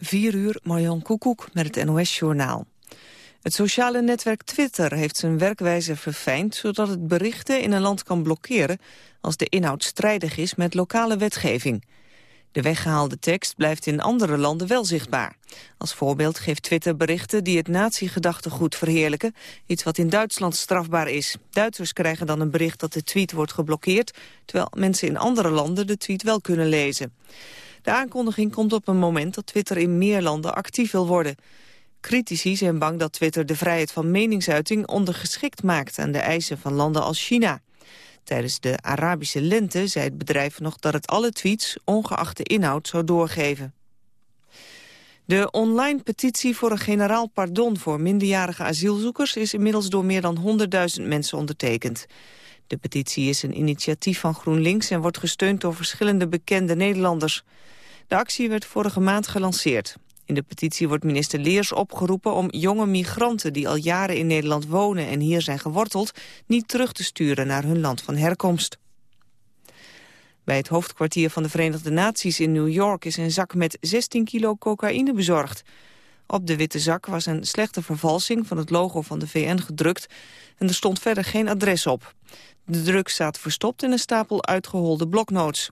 4 uur, Marjan Koekoek met het NOS-journaal. Het sociale netwerk Twitter heeft zijn werkwijze verfijnd... zodat het berichten in een land kan blokkeren... als de inhoud strijdig is met lokale wetgeving. De weggehaalde tekst blijft in andere landen wel zichtbaar. Als voorbeeld geeft Twitter berichten die het nazi-gedachtegoed verheerlijken... iets wat in Duitsland strafbaar is. Duitsers krijgen dan een bericht dat de tweet wordt geblokkeerd... terwijl mensen in andere landen de tweet wel kunnen lezen. De aankondiging komt op een moment dat Twitter in meer landen actief wil worden. Critici zijn bang dat Twitter de vrijheid van meningsuiting ondergeschikt maakt aan de eisen van landen als China. Tijdens de Arabische lente zei het bedrijf nog dat het alle tweets, ongeacht de inhoud, zou doorgeven. De online petitie voor een generaal pardon voor minderjarige asielzoekers is inmiddels door meer dan 100.000 mensen ondertekend. De petitie is een initiatief van GroenLinks en wordt gesteund door verschillende bekende Nederlanders. De actie werd vorige maand gelanceerd. In de petitie wordt minister Leers opgeroepen om jonge migranten die al jaren in Nederland wonen en hier zijn geworteld, niet terug te sturen naar hun land van herkomst. Bij het hoofdkwartier van de Verenigde Naties in New York is een zak met 16 kilo cocaïne bezorgd. Op de witte zak was een slechte vervalsing van het logo van de VN gedrukt en er stond verder geen adres op. De drugs staat verstopt in een stapel uitgeholde bloknotes.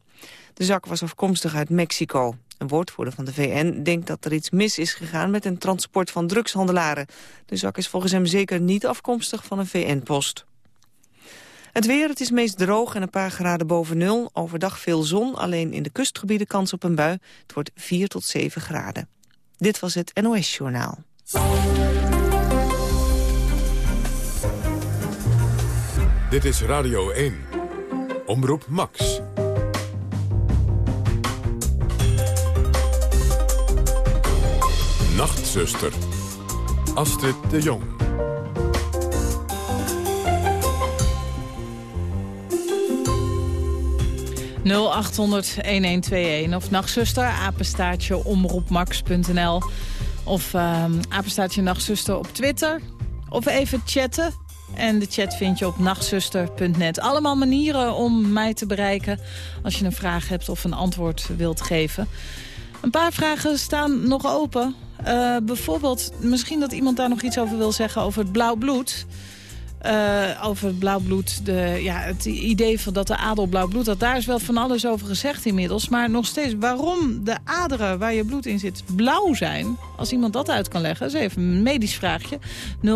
De zak was afkomstig uit Mexico. Een woordvoerder van de VN denkt dat er iets mis is gegaan met een transport van drugshandelaren. De zak is volgens hem zeker niet afkomstig van een VN-post. Het weer, het is meest droog en een paar graden boven nul. Overdag veel zon, alleen in de kustgebieden kans op een bui. Het wordt 4 tot 7 graden. Dit was het NOS Journaal. Dit is Radio 1. Omroep Max. Nachtzuster. Astrid de Jong. ...0800-1121 of nachtzuster, apenstaartje omroepmax.nl... of uh, apenstaartje nachtzuster op Twitter... of even chatten en de chat vind je op nachtzuster.net. Allemaal manieren om mij te bereiken als je een vraag hebt of een antwoord wilt geven. Een paar vragen staan nog open. Uh, bijvoorbeeld, misschien dat iemand daar nog iets over wil zeggen over het blauw bloed. Uh, over blauw bloed, de, ja, het idee van dat de adel blauw bloed had. Daar is wel van alles over gezegd inmiddels. Maar nog steeds, waarom de aderen waar je bloed in zit blauw zijn... als iemand dat uit kan leggen, is even een medisch vraagje. 0800-1121.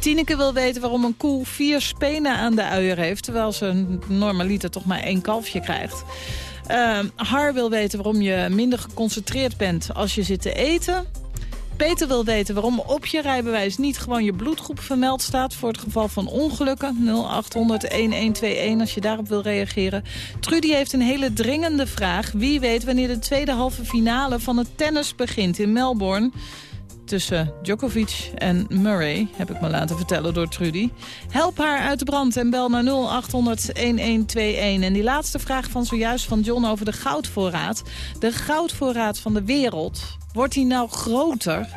Tineke wil weten waarom een koe vier spenen aan de uier heeft... terwijl ze normaliter toch maar één kalfje krijgt. Uh, Har wil weten waarom je minder geconcentreerd bent als je zit te eten. Peter wil weten waarom op je rijbewijs niet gewoon je bloedgroep vermeld staat... voor het geval van ongelukken. 0800-1121 als je daarop wil reageren. Trudy heeft een hele dringende vraag. Wie weet wanneer de tweede halve finale van het tennis begint in Melbourne tussen Djokovic en Murray, heb ik me laten vertellen door Trudy. Help haar uit de brand en bel naar 0800-1121. En die laatste vraag van zojuist van John over de goudvoorraad. De goudvoorraad van de wereld, wordt die nou groter?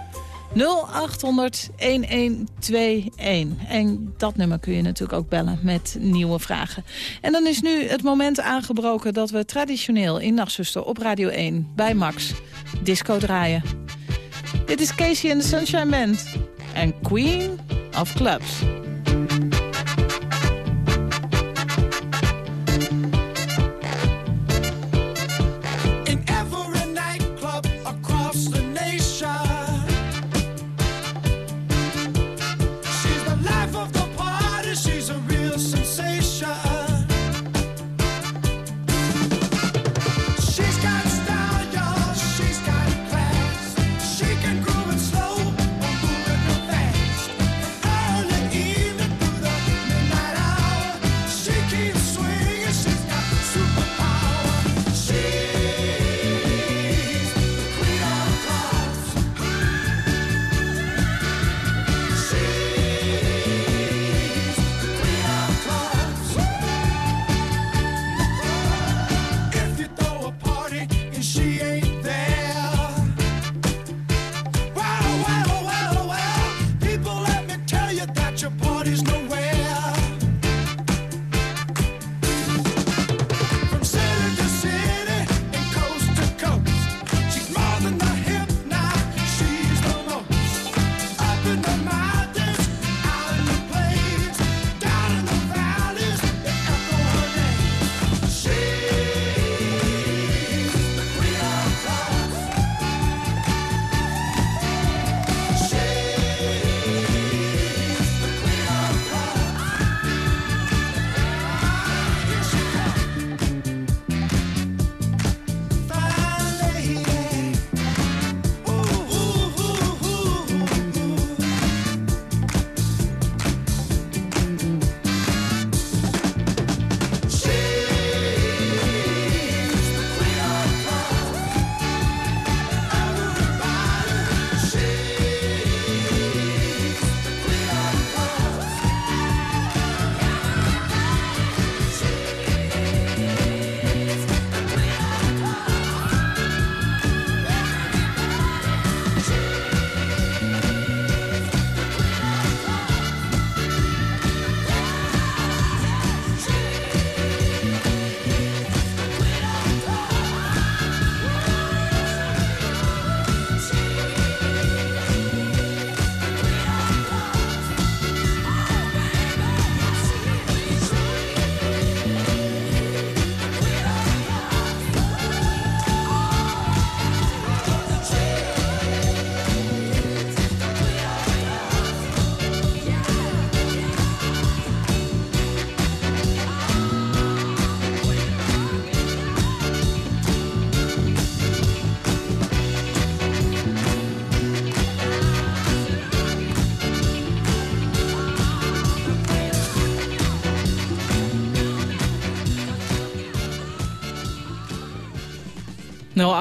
0800 1121. En dat nummer kun je natuurlijk ook bellen met nieuwe vragen. En dan is nu het moment aangebroken dat we traditioneel in Nachtzuster op Radio 1 bij Max disco draaien. Dit is Casey and the Sunshine Band en Queen of Clubs.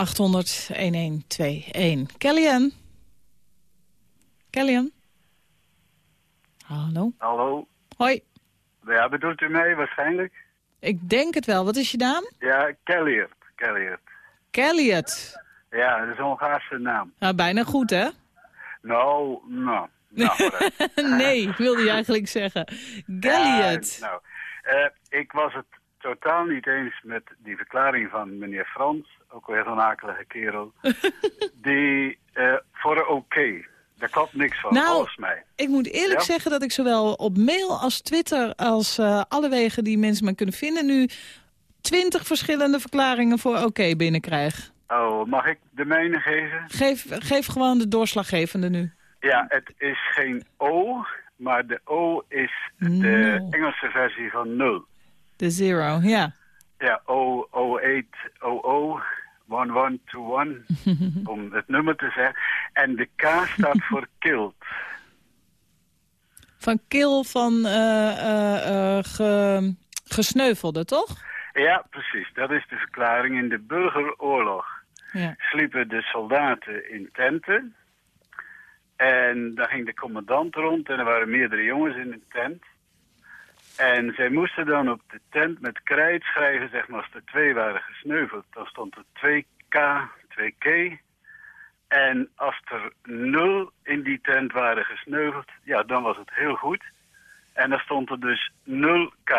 0800 1121. Kellyanne? Kellyanne? Hallo? Hallo. Hoi. Ja, bedoelt u mij waarschijnlijk? Ik denk het wel. Wat is je naam? Ja, Kelliert. Kelliert. Kelliot. Ja, dat is een Hongaarse naam. Nou, bijna goed, hè? Nou, nou. nou nee, wilde je eigenlijk zeggen. Galliot. Ja, nou, eh, ik was het totaal niet eens met die verklaring van meneer Frans, ook weer zo'n akelige kerel, die eh, voor oké. Daar klopt niks van, Nou, volgens mij. Ik moet eerlijk Ja? zeggen dat ik zowel op mail als Twitter... als eh, alle wegen die mensen maar kunnen vinden... nu twintig verschillende verklaringen voor oké binnenkrijg. Oh, mag ik de mijne geven? Geef, geef gewoon de doorslaggevende nu. Ja, het is geen O, maar de O is de. Engelse versie van nul. De zero, ja. Ja, 00800 1121, om het nummer te zeggen. En de K staat voor killed. Van kill van eh, ge- gesneuvelde, toch? Ja, precies. Dat is de verklaring. In de burgeroorlog Ja. sliepen de soldaten in tenten. En daar ging de commandant rond en er waren meerdere jongens in een tent. En zij moesten dan op de tent met krijt schrijven, zeg maar, als er twee waren gesneuveld. Dan stond er 2K, 2K. En als er nul in die tent waren gesneuveld, ja, dan was het heel goed. En dan stond er dus 0K,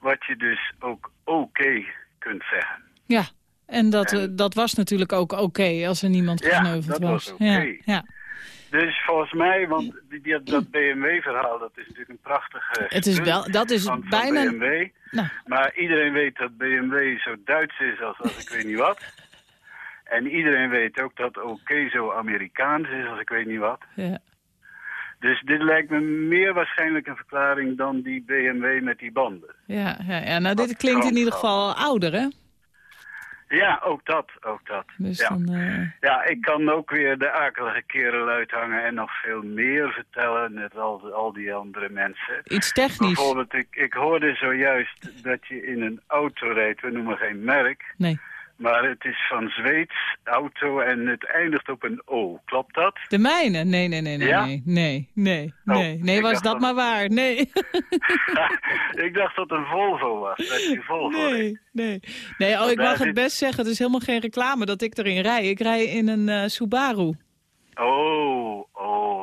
wat je dus ook oké kunt zeggen. Ja, en dat, En- eh, dat was natuurlijk ook oké als er niemand Ja, gesneuveld dat was oké. Ja, ja. Dus volgens mij, want die, die- dat BMW-verhaal, dat is natuurlijk een prachtige Het is wel, dat is van, van bijna... BMW. Nou, Maar iedereen weet dat BMW zo Duits is als, als ik weet niet wat. En iedereen weet ook dat oké zo Amerikaans is als ik weet niet wat. ja. Dus dit lijkt me meer waarschijnlijk een verklaring dan die BMW met die banden. Ja, ja, ja, nou dit klinkt in ieder geval ouder, hè? Ja, ook dat, ook dat. Dus ja. dan, eh, ja, ik kan ook weer de akelige kerel uithangen en nog veel meer vertellen, net als al die andere mensen. iets technisch. Bijvoorbeeld, ik, ik hoorde zojuist dat je in een auto rijdt, we noemen geen merk, Nee. Maar het is van Zweeds auto en het eindigt op een O. Klopt dat? De mijne? Nee, nee, nee, nee, Ja? nee, nee, nee, Oh, nee. Was dat dat- maar waar. Nee, ik dacht dat het een Volvo was, dat je Volvo reed. nee, nee. Nee, oh, ik mag het best zeggen. Het is helemaal geen reclame dat ik erin rij. Ik rij in een eh, Subaru. Oh,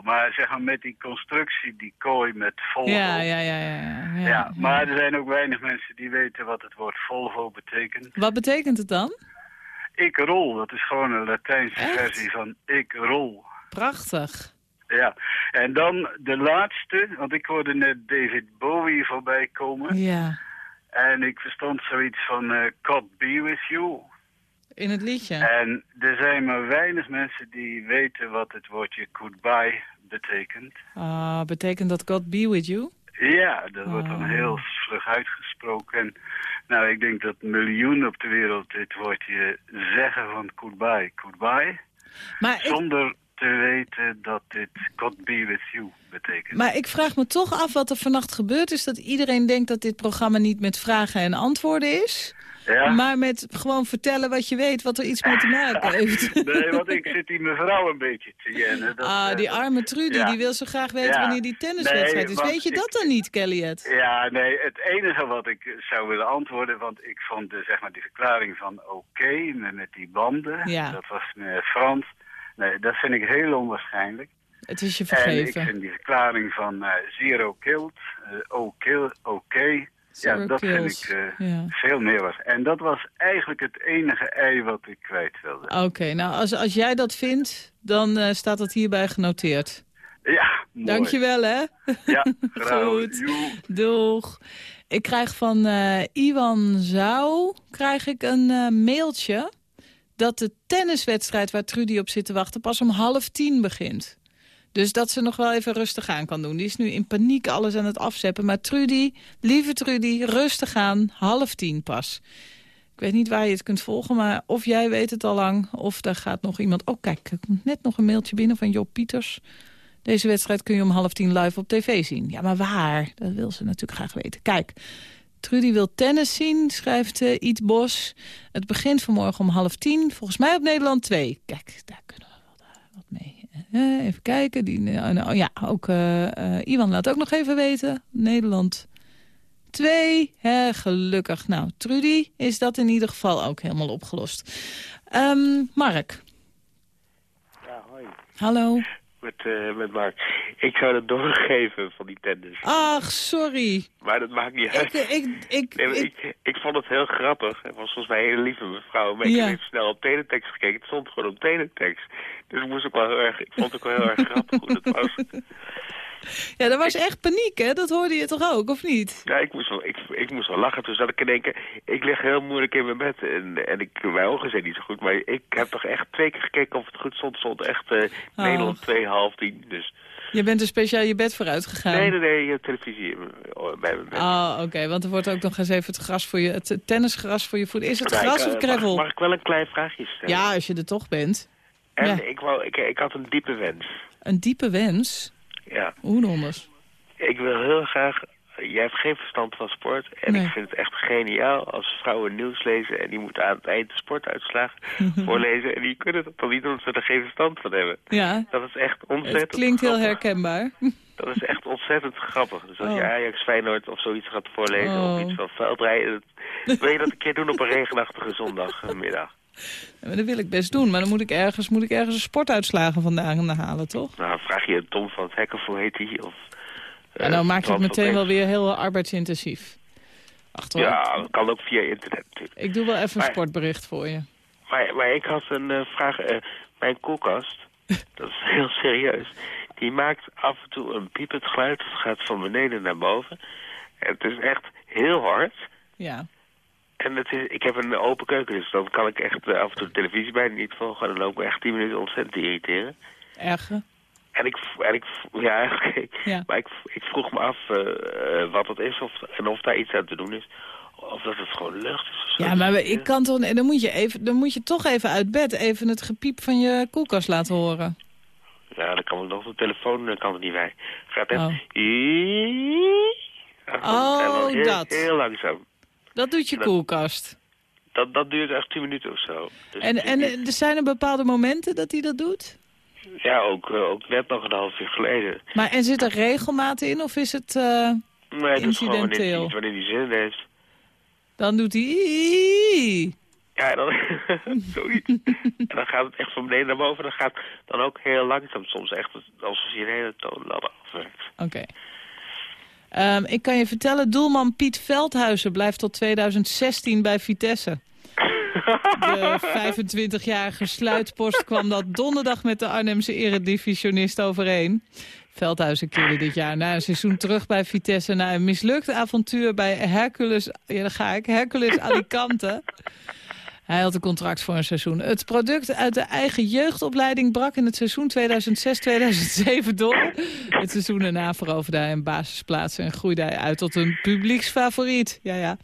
maar zeg maar met die constructie, die kooi met Volvo. Ja, ja, ja, ja. ja, ja. Ja, maar er zijn ook weinig mensen die weten wat het woord Volvo betekent. Wat betekent het dan? Ik rol, dat is gewoon een Latijnse Echt? versie van ik rol. Prachtig. Ja, en dan de laatste, want ik hoorde net David Bowie voorbij komen. Ja, En ik verstond zoiets van eh God be with you. in het liedje. En er zijn maar weinig mensen die weten wat het woordje goodbye betekent. Ah, betekent dat God be with you? Ja, dat wordt dan Oh. heel vlug uitgesproken. En, nou, ik denk dat miljoenen op de wereld dit woordje zeggen van goodbye, goodbye. Maar ik, Zonder te weten dat dit God be with you betekent. maar ik vraag me toch af wat er vannacht gebeurd is. Dat iedereen denkt dat dit programma niet met vragen en antwoorden is. Ja? Maar met gewoon vertellen wat je weet, wat er iets mee te maken heeft. Nee, want ik zit die mevrouw een beetje te jennen. Dat, ah, eh, die dat- arme Trudy, ja. die wil zo graag weten wanneer die tenniswedstrijd Nee, is. Weet je ik- dat dan niet, Kellyet? Ja, nee, het enige wat ik zou willen antwoorden, want ik vond de, zeg maar, die verklaring van oké, met, met die banden, dat was meneer Frans, nee, dat vind ik heel onwaarschijnlijk. Het is je En ik vergeven. vind die verklaring van eh, zero killed, eh oh kill, oké, Zero ja, dat kills. vind ik eh, Ja. veel meer was. En dat was eigenlijk het enige ei wat ik kwijt wilde. Oké, nou als, als jij dat vindt, dan eh, staat dat hierbij genoteerd. Ja, mooi. Dankjewel hè. Ja, graag. Goed. Doeg. Ik krijg van eh, Iwan Zou krijg ik een mailtje dat de tenniswedstrijd waar Trudy op zit te wachten pas om half tien begint. Dus dat ze nog wel even rustig aan kan doen. Die is nu in paniek alles aan het afzeppen. Maar Trudy, lieve Trudy, rustig aan. Half tien pas. Ik weet niet waar je het kunt volgen, maar of jij weet het al lang... of daar gaat nog iemand... Oh, kijk, er komt net nog een mailtje binnen van Joop Pieters. Deze wedstrijd kun je om half tien live op tv zien. Ja, maar waar? Dat wil ze natuurlijk graag weten. Kijk, Trudy wil tennis zien, schrijft uh, Bos. Het begint vanmorgen om half tien. Volgens mij op Nederland 2. Kijk, daar kunnen we wat, wat mee. Uh, even kijken. Die, uh, ja, ook Iwan laat ook nog even weten. Nederland 2. gelukkig. Nou, Trudy is dat in ieder geval ook helemaal opgelost. Um, Mark. Ja, hoi. Hallo met, uh, met Mark. Ik zou dat doorgeven van die tennis. Ach, sorry. Maar dat maakt niet uit. Ik, ik, ik, nee, ik, ik, vond het heel grappig. Het was volgens mij een hele lieve mevrouw. Maar ik heb snel op teletext gekeken. Het stond gewoon op teletext. Dus ik moest ook wel heel erg... Ik vond het ook wel heel erg grappig hoe dat was. Ja, dat was echt paniek, hè? Dat hoorde je toch ook, of niet? Ja, ik moest wel, ik, ik moest wel lachen. Toen zat ik in denken, ik lig heel moeilijk in mijn bed. En, en ik, mijn ogen zijn niet zo goed. Maar ik heb toch echt twee keer gekeken of het goed stond. stond echt uh, oh. Nederland 2, half tien. Dus... Je bent er speciaal je bed vooruit gegaan? Nee, nee, nee, je televisie bij mijn bed. Oh, oké, want er wordt ook nog eens even het gras voor je, het tennisgras voor je voeten. Is het gras of gravel? Mag, mag, ik wel een klein vraagje stellen? Ja, als je er toch bent. En ja. ik, wou, ik, ik had een diepe wens. Een diepe wens? Ja. Hoe anders? Ik wil heel graag... Jij hebt geen verstand van sport. En Nee. ik vind het echt geniaal als vrouwen nieuws lezen... en die moeten aan het eind de sportuitslagen voorlezen. En die kunnen dat dan niet omdat ze er geen verstand van hebben. Ja, Dat is echt ontzettend het klinkt heel herkenbaar. Dat is echt ontzettend grappig. Dus als Oh. je Ajax Feyenoord of zoiets gaat voorlezen... Oh. of iets van veldrijden... wil je dat een keer doen op een regenachtige zondagmiddag? Dat wil ik best doen, maar dan moet ik ergens, moet ik ergens een sportuitslagen vandaan halen, toch? Nou, vraag je Tom van het Hekken, hoe heet hij? Of, Ja, eh, nou maak je het meteen wel weer heel arbeidsintensief. Wacht hoor. Ja, dat kan ook via internet natuurlijk. Ik doe wel even een sportbericht voor je. Maar, maar ik had een eh, vraag. eh, mijn koelkast, dat is heel serieus, die maakt af en toe een piepend geluid. Het gaat van beneden naar boven. En het is echt heel hard. Ja. En het is, ik heb een open keuken, dus dan kan ik echt eh, af en toe de televisie bijna niet volgen. Dan loop ik echt tien minuten ontzettend te irriteren. Erger. En ik, en ik ja, oké. Ja. Maar ik, ik vroeg me af eh, eh, wat dat is of, en of daar iets aan te doen is. Of dat het gewoon lucht is. of zo. Ja, maar we- ik kan toch, dan, moet je even, dan moet je toch even uit bed even het gepiep van je koelkast laten horen. Ja, dan kan nog de telefoon kan het niet bij. Gaat echt... Oh. Oh, en dan heel, dat. Heel langzaam. Dat doet je Dat- koelkast. Dat, dat duurt echt 10 minuten of zo. Dus En, en er zijn er bepaalde momenten dat hij dat doet? ja, ook, eh, ook net nog een half uur geleden. Maar en zit er regelmaat in of is het... wanneer hij, Incidenteel. wanneer hij zin heeft. dan doet hij... Ja, dan, zoiets. en dan gaat het echt van beneden naar boven. Dan gaat het dan ook heel langzaam soms. Echt alsof je een hele toonladder afwerkt. Oké. Ehm, ik kan je vertellen, doelman Piet Veldhuizen blijft tot 2016 bij Vitesse. De 25-jarige sluitpost kwam dat donderdag met de Arnhemse eredivisionist overeen. Veldhuizen keerde dit jaar na een seizoen terug bij Vitesse... na een mislukt avontuur bij Hercules, ja, daar ga ik, Hercules Alicante. Hij had een contract voor een seizoen. Het product uit de eigen jeugdopleiding brak in het seizoen 2006-2007 door. Het seizoen daarna veroverde hij een basisplaats en groeide hij uit tot een publieksfavoriet. Ja, ja.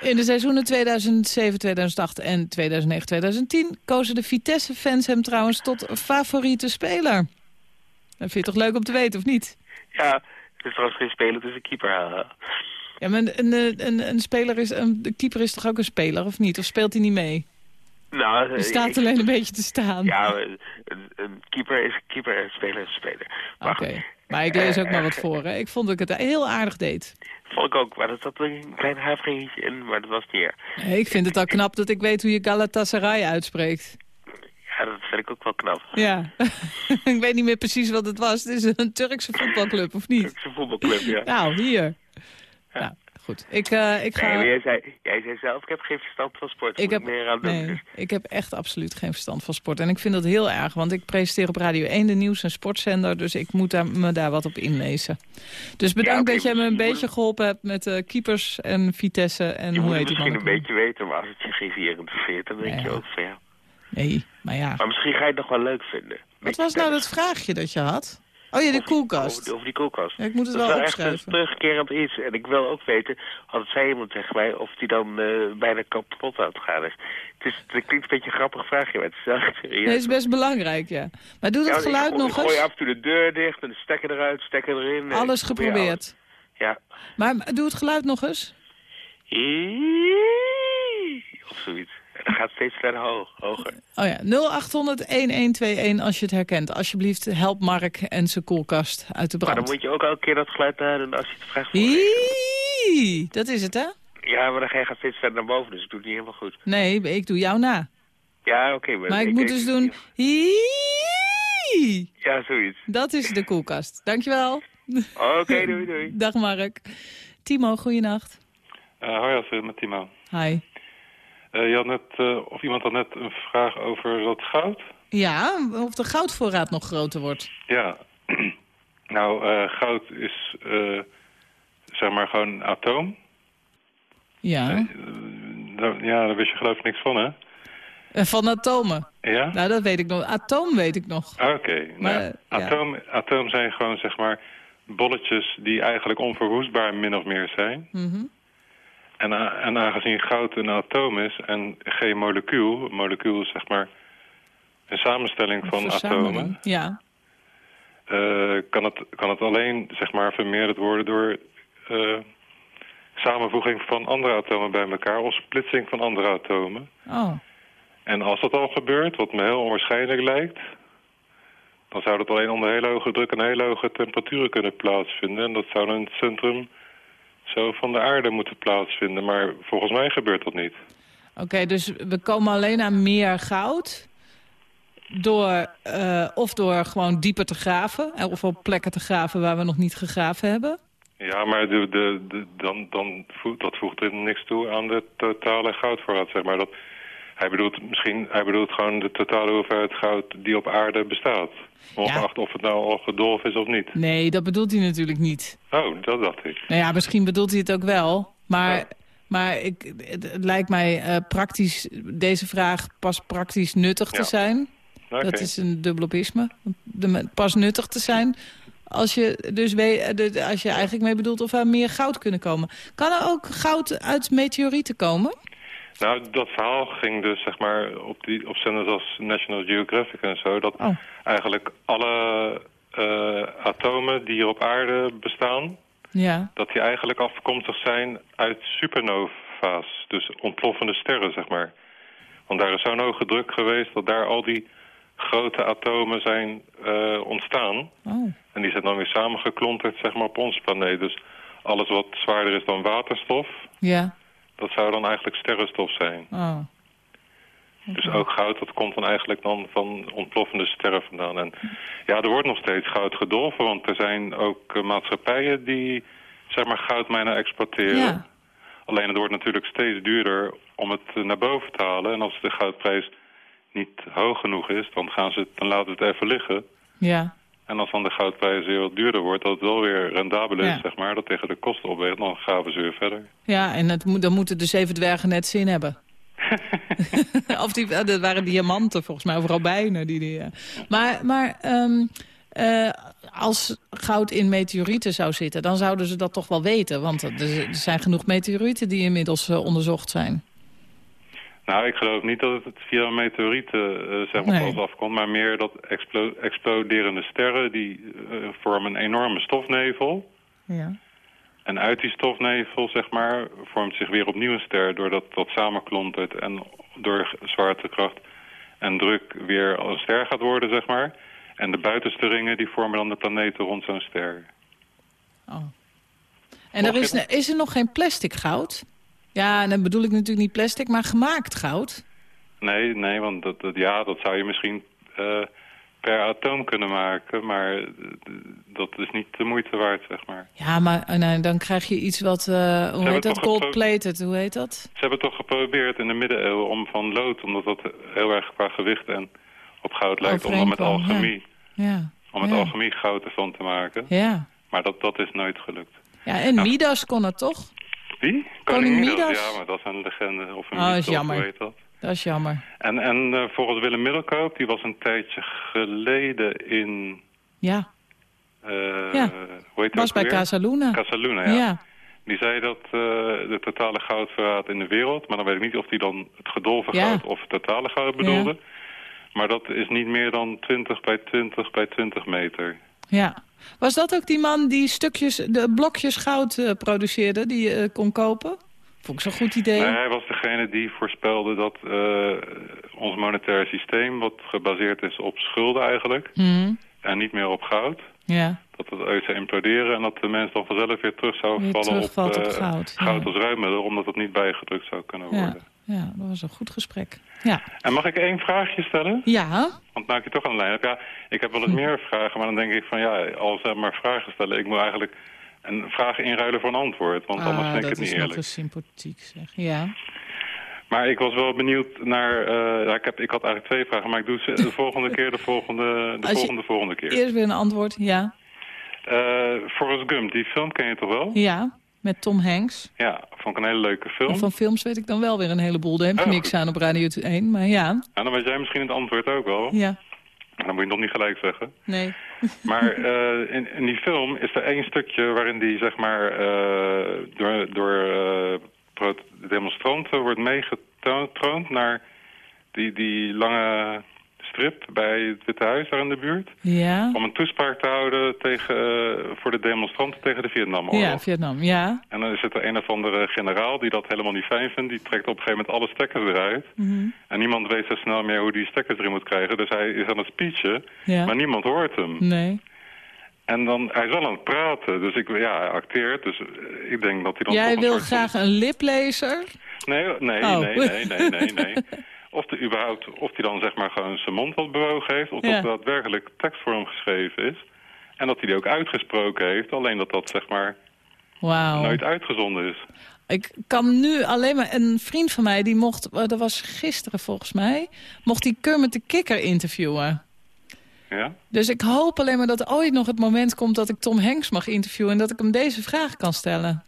In de seizoenen 2007, 2008 en 2009, 2010 kozen de Vitesse-fans hem trouwens tot favoriete speler. Dat vind je toch leuk om te weten, of niet? Ja, het is trouwens geen speler, het is een keeper. Ja, maar een, een, een, een speler is, een de keeper is toch ook een speler, of niet? Of speelt hij niet mee? Nou, Hij eh, staat ik- alleen een beetje te staan. Ja, een, keeper is een keeper en een speler is een speler. Oké. Maar ik lees ook maar wat voor, hè. Ik vond dat ik het heel aardig deed. vond ik ook. Maar er zat een klein haveringetje in, maar dat was niet. Nee, ik vind het al knap dat ik weet hoe je Galatasaray uitspreekt. Ja, dat vind ik ook wel knap. Ja. ik weet niet meer precies wat het was. Het is een Turkse voetbalclub, of niet? Turkse voetbalclub, ja. Nou, hier. Nou, goed. Ik, eh, ik ga... Nee, jij zei, jij zei zelf, ik heb geen verstand van sport. Ik heb, meer aan nee, Dus ik heb echt absoluut geen verstand van sport. En ik vind dat heel erg, want ik presenteer op Radio 1 de nieuws- en sportzender. Dus ik moet daar, me daar wat op inlezen. Dus bedankt dat jij me een moet- beetje geholpen hebt met eh, keepers en Vitesse. En je hoe heet het die misschien een beetje weten, maar als het je geen vier interesseert, dan denk je Ja. ook van ja. Nee, maar ja. Maar misschien ga je het nog wel leuk vinden. Wat was nou dat vraagje dat je had? Oh ja, de koelkast. over die koelkast. Ja, ik moet het dat is wel wel echt een opschrijven. terugkerend iets. En ik wil ook weten, had zei iemand tegen mij, of die dan eh, bijna kapot aan het gaan is. Het, is. het klinkt een beetje een grappig vraagje, maar het is echt serieus. Nee, is best belangrijk, ja. Maar doe dat geluid nog ik gooi eens. af en toe de deur dicht en de stekker eruit, stekker erin. Alles geprobeerd. alles. Ja, Maar doe het geluid nog eens. Of zoiets. En dat gaat steeds verder hoog, hoger. Oh ja, 0800-1121 als je het herkent. Alsjeblieft, help Mark en zijn koelkast uit de Maar dan brand. moet je ook elke keer dat geluid nadoen als je het vraagt. dat is het, hè? Ja, maar dan ga je gaat steeds verder naar boven, dus ik doe het niet helemaal goed. Nee, ik doe jou na. Ja, oké. Maar ik moet dus doen... Ja, zoiets. Dat is de koelkast. Dankjewel. Oké, doei, doei. Dag Mark. Timo, goeienacht. Uh, hoi, Astrid, met Timo. Hi. Uh, je had net, uh, of iemand had net een vraag over dat goud. Ja, of de goudvoorraad nog groter wordt. Ja. nou, uh, goud is zeg maar gewoon een atoom. Ja. Daar, ja, daar wist je geloof ik niks van, hè? Van atomen? Ja. Nou, dat weet ik nog. Atoom weet ik nog. Oké. Okay. Nou, ja. atoom, atoom zijn gewoon, zeg maar, bolletjes die eigenlijk onverwoestbaar min of meer zijn. Mm -hmm. En, en, aangezien goud een atoom is en geen molecuul, een molecuul is zeg maar een samenstelling van atomen, ja. uh, kan, het, kan het alleen zeg maar vermeerderd worden door uh, samenvoeging van andere atomen bij elkaar of splitsing van andere atomen. Oh. En als dat al gebeurt, wat me heel onwaarschijnlijk lijkt, dan zou dat alleen onder hele hoge druk en hele hoge temperaturen kunnen plaatsvinden. En dat zou in het centrum zo van de aarde moeten plaatsvinden. Maar volgens mij gebeurt dat niet. Oké, okay, dus we komen alleen aan meer goud... door uh, of door gewoon dieper te graven... of op plekken te graven waar we nog niet gegraven hebben? Ja, maar de, de, de, dan, dan voegt, dat voegt er niks toe aan de totale goudvoorraad, zeg maar. Dat, hij, bedoelt misschien, hij bedoelt gewoon de totale hoeveelheid goud die op aarde bestaat. Ongeacht ja. of het nou al gedolven is of niet. Nee, dat bedoelt hij natuurlijk niet. Oh, dat dacht ik. Nou ja, misschien bedoelt hij het ook wel. Maar, ja. maar ik, het, het, lijkt mij uh, praktisch, deze vraag pas praktisch nuttig ja. te zijn. Okay. Dat is een dubbelopisme. Pas nuttig te zijn als je, dus weet, als je eigenlijk mee bedoelt of er meer goud kunnen komen. Kan er ook goud uit meteorieten komen? Nou, dat verhaal ging dus zeg maar op, die, op zenders als National Geographic en zo... dat oh. eigenlijk alle uh, atomen die hier op aarde bestaan... Ja. dat die eigenlijk afkomstig zijn uit supernova's. Dus ontploffende sterren, zeg maar. Want daar is zo'n hoge druk geweest dat daar al die grote atomen zijn uh, ontstaan. Oh. En die zijn dan weer samengeklonterd zeg maar, op onze planeet. Dus alles wat zwaarder is dan waterstof... Ja. Dat zou dan eigenlijk sterrenstof zijn. Oh. Okay. Dus ook goud, dat komt dan eigenlijk dan van ontploffende sterren vandaan. En ja, er wordt nog steeds goud gedolven, want er zijn ook uh, maatschappijen die zeg maar goudmijnen exporteren. Ja. Alleen het wordt natuurlijk steeds duurder om het uh, naar boven te halen. En als de goudprijs niet hoog genoeg is, dan, gaan ze het, dan laten ze het even liggen. Ja. En als dan de goudprijs weer wat duurder wordt, dat het wel weer rendabel is, Ja. zeg maar, dat tegen de kosten opweegt, dan graven ze weer verder. Ja, en het dan moeten de zeven dwergen net zin hebben. of die, dat waren diamanten volgens mij, of robijnen. Die, die, eh. Maar, maar ehm, eh, als goud in meteorieten zou zitten, dan zouden ze dat toch wel weten. Want er, er zijn genoeg meteorieten die inmiddels eh, onderzocht zijn. Nou, ik geloof niet dat het via meteorieten eh, zeg maar Nee. afkomt, maar meer dat explo exploderende sterren, die eh, vormen een enorme stofnevel. Ja. En uit die stofnevel, zeg maar, vormt zich weer opnieuw een ster... doordat dat samenklontert en door zwaartekracht en druk weer een ster gaat worden, zeg maar. En de buitenste ringen, die vormen dan de planeten rond zo'n ster. Oh. En er is, is er nog geen plastic goud? Ja, en dan bedoel ik natuurlijk niet plastic, maar gemaakt goud. Nee, nee, want dat, dat, ja, dat zou je misschien eh, per atoom kunnen maken... maar eh, dat is niet de moeite waard, zeg maar. Ja, maar eh, nee, dan krijg je iets wat, hoe heet dat, gold-plated, hoe heet dat? Ze hebben toch geprobeerd in de middeleeuwen om van lood... omdat dat heel erg qua gewicht en op goud lijkt... om dan met alchemie, Ja, om met ja. alchemie goud ervan te maken. ja. Maar dat, dat is nooit gelukt. Ja, en Midas kon het toch? Wie? Koning Midas? Ja, maar dat is een legende of een Oh, is mythe, jammer. heet dat? Dat is jammer. En, en eh, volgens Willem Middelkoop, die was een tijdje geleden in... Ja, eh, Ja. Hoe heet was bij? Casaluna. Casaluna, ja. ja. Die zei dat eh, de totale goudverraad in de wereld... maar dan weet ik niet of hij dan het gedolven Ja. goud of het totale goud bedoelde. Maar dat is niet meer dan 20 bij 20 bij 20 meter. Ja. Was dat ook die man die stukjes, de blokjes goud eh, produceerde, die je eh, kon kopen? Vond ik zo'n goed idee. Nee, hij was degene die voorspelde dat eh, ons monetair systeem, wat gebaseerd is op schulden eigenlijk, Mhm. en niet meer op goud, Ja, dat het uit zou imploderen en dat de mens dan vanzelf weer terug zou Weer vallen op, goud, ja. goud als ruilmiddel, omdat het niet bijgedrukt zou kunnen worden. ja, dat was een goed gesprek. Ja, En mag ik één vraagje stellen? ja Want nou ik je toch aan de lijn heb. Ja, ik heb wel eens Hm. meer vragen, maar dan denk ik van ja, als ze maar vragen stellen, ik moet eigenlijk een vraag inruilen voor een antwoord. Want anders Ah, vind ik dat het niet is eerlijk. eens sympathiek, zeg. Ja. Maar ik was wel benieuwd naar... eh, ja, ik, heb, ik had eigenlijk twee vragen, maar ik doe ze de volgende keer, de volgende, de volgende, volgende keer. Eerst weer een antwoord, ja. Eh Forrest Gump, die film ken je toch wel? Ja, met Tom Hanks. Ja, vond ik een hele leuke film. En van films weet ik dan wel weer een heleboel. Daar heb je Oh, niks aan op Radio 1, maar ja. Nou, dan weet jij misschien het antwoord ook wel. Ja, Dan moet je nog niet gelijk zeggen. nee. Maar eh, in, in die film is er één stukje waarin die zeg maar eh, door, door eh, demonstranten wordt meegetoond naar die, die lange strip bij het Witte Huis daar in de buurt. Ja, Om een toespraak te houden tegen, eh, voor de demonstranten tegen de Vietnamoorlog. ja Vietnam, ja. En dan is het een of andere generaal die dat helemaal niet fijn vindt. Die trekt op een gegeven moment alle stekkers eruit. Mhm. En niemand weet zo snel meer hoe die stekkers erin moet krijgen. Dus hij is aan het speechen, Ja. maar niemand hoort hem. Nee. En dan, hij is wel aan het praten, dus ik, ja, hij acteert. Dus eh, ik denk dat hij dan Jij wil graag een liplezer? Nee, nee, Oh. nee, nee, nee, nee, nee. Of, de, überhaupt, of hij dan zeg maar gewoon zijn mond wat bewogen heeft... of Ja. dat daadwerkelijk tekst voor hem geschreven is. En dat hij die ook uitgesproken heeft, alleen dat dat zeg maar nooit uitgezonden is. Ik kan nu alleen maar... Een vriend van mij, die mocht... eh, Dat was gisteren volgens mij... Mocht die Kermit de Kikker interviewen. Ja? Dus ik hoop alleen maar dat ooit nog het moment komt... dat ik Tom Hanks mag interviewen... en dat ik hem deze vraag kan stellen.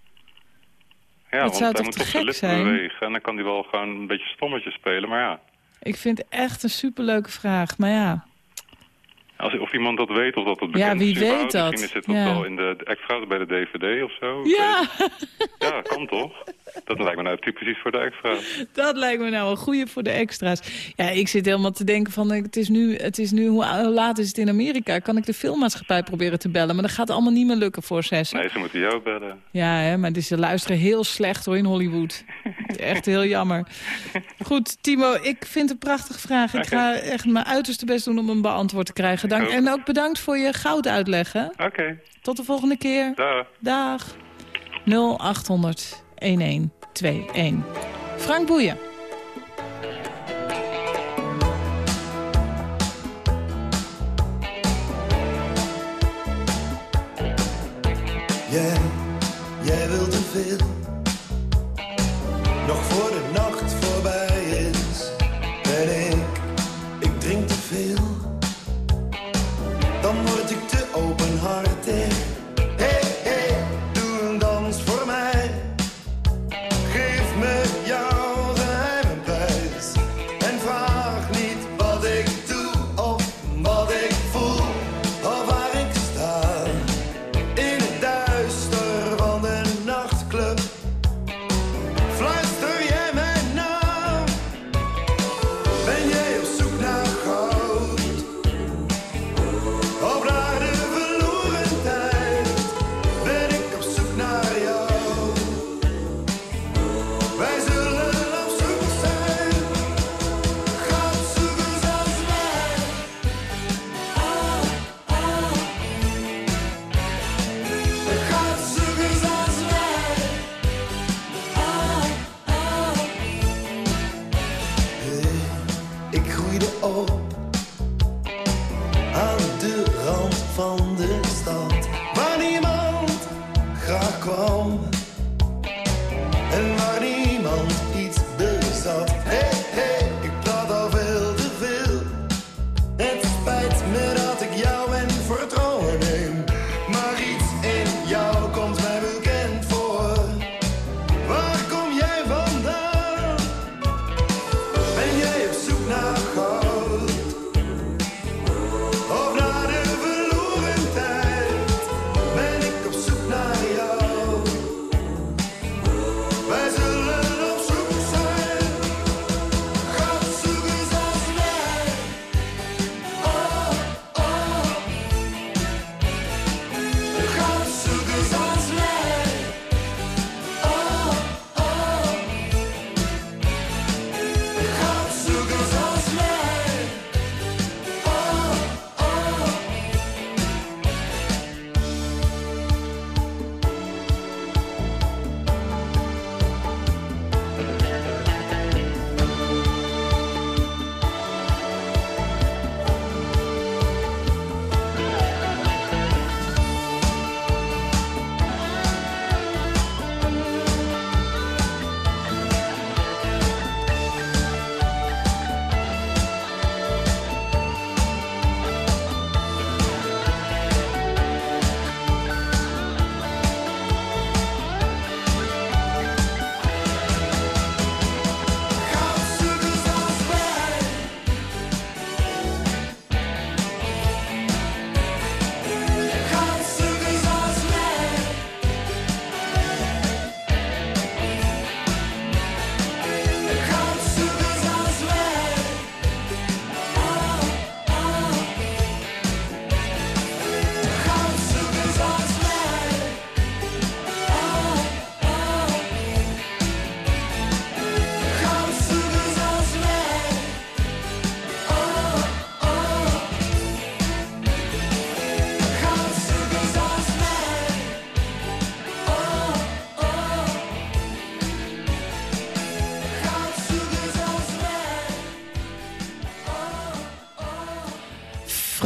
Ja, Dat want zou hij moet toch zijn lippen zijn? bewegen. En dan kan hij wel gewoon een beetje stommetje spelen. Maar ja, Ik vind het echt een superleuke vraag. Maar ja, als, of iemand dat weet of dat het Ja, bekend wie is überhaupt. weet dat? Misschien zit dat Ja. wel in de extra's bij de DVD of zo. Ja Ja, kan toch? Dat lijkt me nou typisch voor de extra's. dat lijkt me nou een goede voor de extra's. Ja, ik zit helemaal te denken van... Het is nu, het is nu hoe laat is het in Amerika? Kan ik de filmmaatschappij proberen te bellen? Maar dat gaat allemaal niet meer lukken voor zes. Nee, ze moeten jou bellen. Ja, hè, maar dus ze luisteren heel slecht hoor in Hollywood. Echt heel jammer. Goed, Timo, ik vind het een prachtige vraag. Ik ga echt mijn uiterste best doen om hem beantwoord te krijgen. Dank. ook. En ook bedankt voor je goud uitleggen. Oké, Tot de volgende keer. dag. Dag. 0800 1121. Frank Boeien.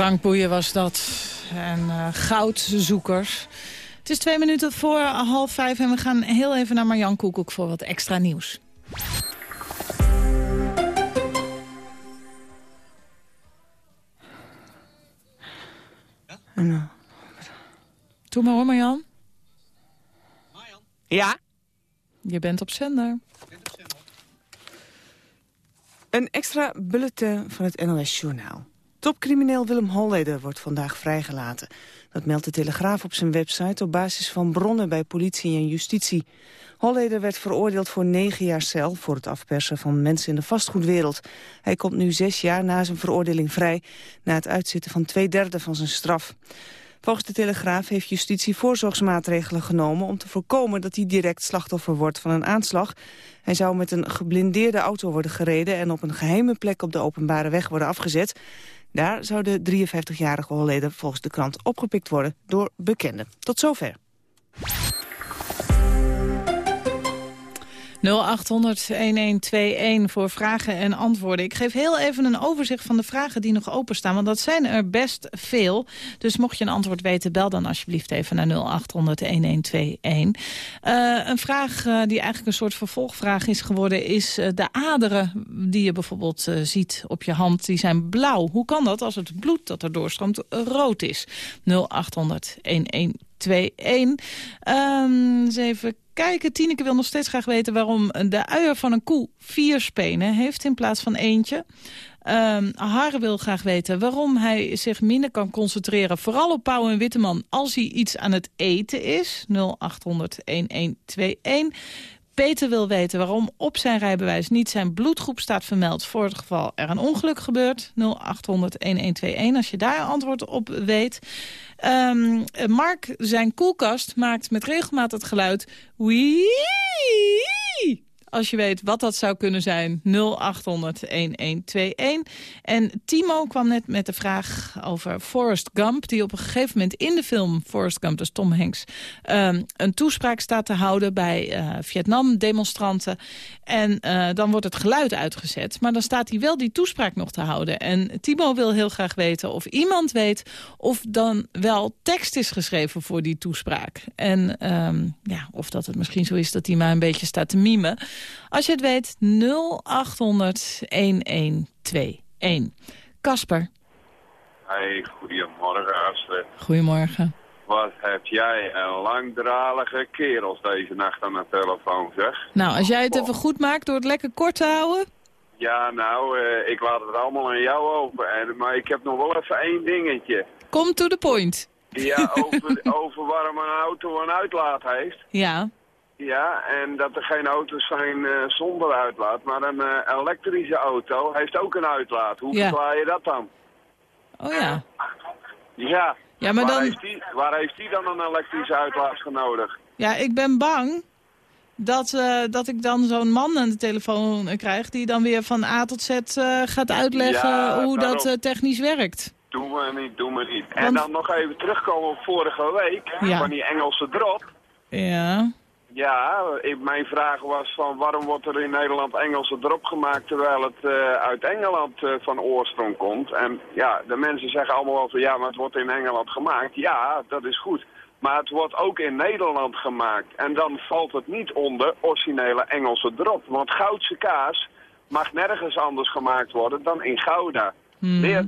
Frank Boeien was dat. En eh, goudzoekers. Het is twee minuten voor half vijf en we gaan heel even naar Marjan Koekoek voor wat extra nieuws. Eh, Doe maar hoor, Marjan. ja? Je bent op zender. Een extra bulletin van het NOS-journaal. Topcrimineel Willem Holleder wordt vandaag vrijgelaten. Dat meldt de Telegraaf op zijn website op basis van bronnen bij politie en justitie. Holleder werd veroordeeld voor negen jaar cel voor het afpersen van mensen in de vastgoedwereld. Hij komt nu zes jaar na zijn veroordeling vrij, na het uitzitten van twee derde van zijn straf. Volgens de Telegraaf heeft justitie voorzorgsmaatregelen genomen om te voorkomen dat hij direct slachtoffer wordt van een aanslag. Hij zou met een geblindeerde auto worden gereden en op een geheime plek op de openbare weg worden afgezet. Daar zou de 53-jarige Holleder volgens de krant opgepikt worden door bekenden. Tot zover. 0800-1121 voor vragen en antwoorden. Ik geef heel even een overzicht van de vragen die nog openstaan. Want dat zijn er best veel. Dus mocht je een antwoord weten, bel dan alsjeblieft even naar 0800-1121. Uh, een vraag uh, die eigenlijk een soort vervolgvraag is geworden... is uh, de aderen die je bijvoorbeeld ziet op je hand, die zijn blauw. Hoe kan dat als het bloed dat er doorstroomt rood is? 0800 1121. Um, eens even kijken. Tineke wil nog steeds graag weten waarom de uier van een koe vier spenen heeft in plaats van eentje. Um, wil graag weten waarom hij zich minder kan concentreren... vooral op Pauw en Witteman als hij iets aan het eten is. 0800-1121. Peter wil weten waarom op zijn rijbewijs niet zijn bloedgroep staat vermeld... voor het geval er een ongeluk gebeurt. 0800-1121 als je daar antwoord op weet. Um, Mark, zijn koelkast maakt met regelmaat het geluid... Wii als je weet wat dat zou kunnen zijn, 0800-1121. En Timo kwam net met de vraag over Forrest Gump... die op een gegeven moment in de film Forrest Gump, dus Tom Hanks... Um, een toespraak staat te houden bij uh, Vietnam-demonstranten. En uh, dan wordt het geluid uitgezet. Maar dan staat hij wel die toespraak nog te houden. En Timo wil heel graag weten of iemand weet... of dan wel tekst is geschreven voor die toespraak. En um, ja, of dat het misschien zo is dat hij maar een beetje staat te mimen... Als je het weet, 0800-1121. Kasper. Hey, goedemorgen Astrid. Goedemorgen. Wat heb jij een langdralige kerels deze nacht aan de telefoon, zeg. Nou, als jij het even goed maakt door het lekker kort te houden... Ja, nou, uh, ik laat het allemaal aan jou over. En, maar ik heb nog wel even één dingetje. Kom to the point. Ja, over, over waarom een auto een uitlaat heeft. Ja. Ja, en dat er geen auto's zijn uh, zonder uitlaat. Maar een uh, elektrische auto heeft ook een uitlaat. Hoe Ja. verklaar je dat dan? Oh ja. Ja, Ja, maar waar, dan... heeft die, waar heeft die dan een elektrische uitlaat voor nodig? Ja, ik ben bang dat, uh, dat ik dan zo'n man aan de telefoon krijg... die dan weer van A tot Z gaat uitleggen Ja, hoe dat daarom. technisch werkt. Doen we niet, doen we niet. En dan nog even terugkomen op vorige week, Ja. van die Engelse drop. Ja. Ja, mijn vraag was van waarom wordt er in Nederland Engelse drop gemaakt terwijl het eh, uit Engeland eh, van oorsprong komt. En ja, de mensen zeggen allemaal wel van ja, maar het wordt in Engeland gemaakt. Ja, dat is goed. Maar het wordt ook in Nederland gemaakt. En dan valt het niet onder originele Engelse drop. Want Goudse kaas mag nergens anders gemaakt worden dan in Gouda. Hmm.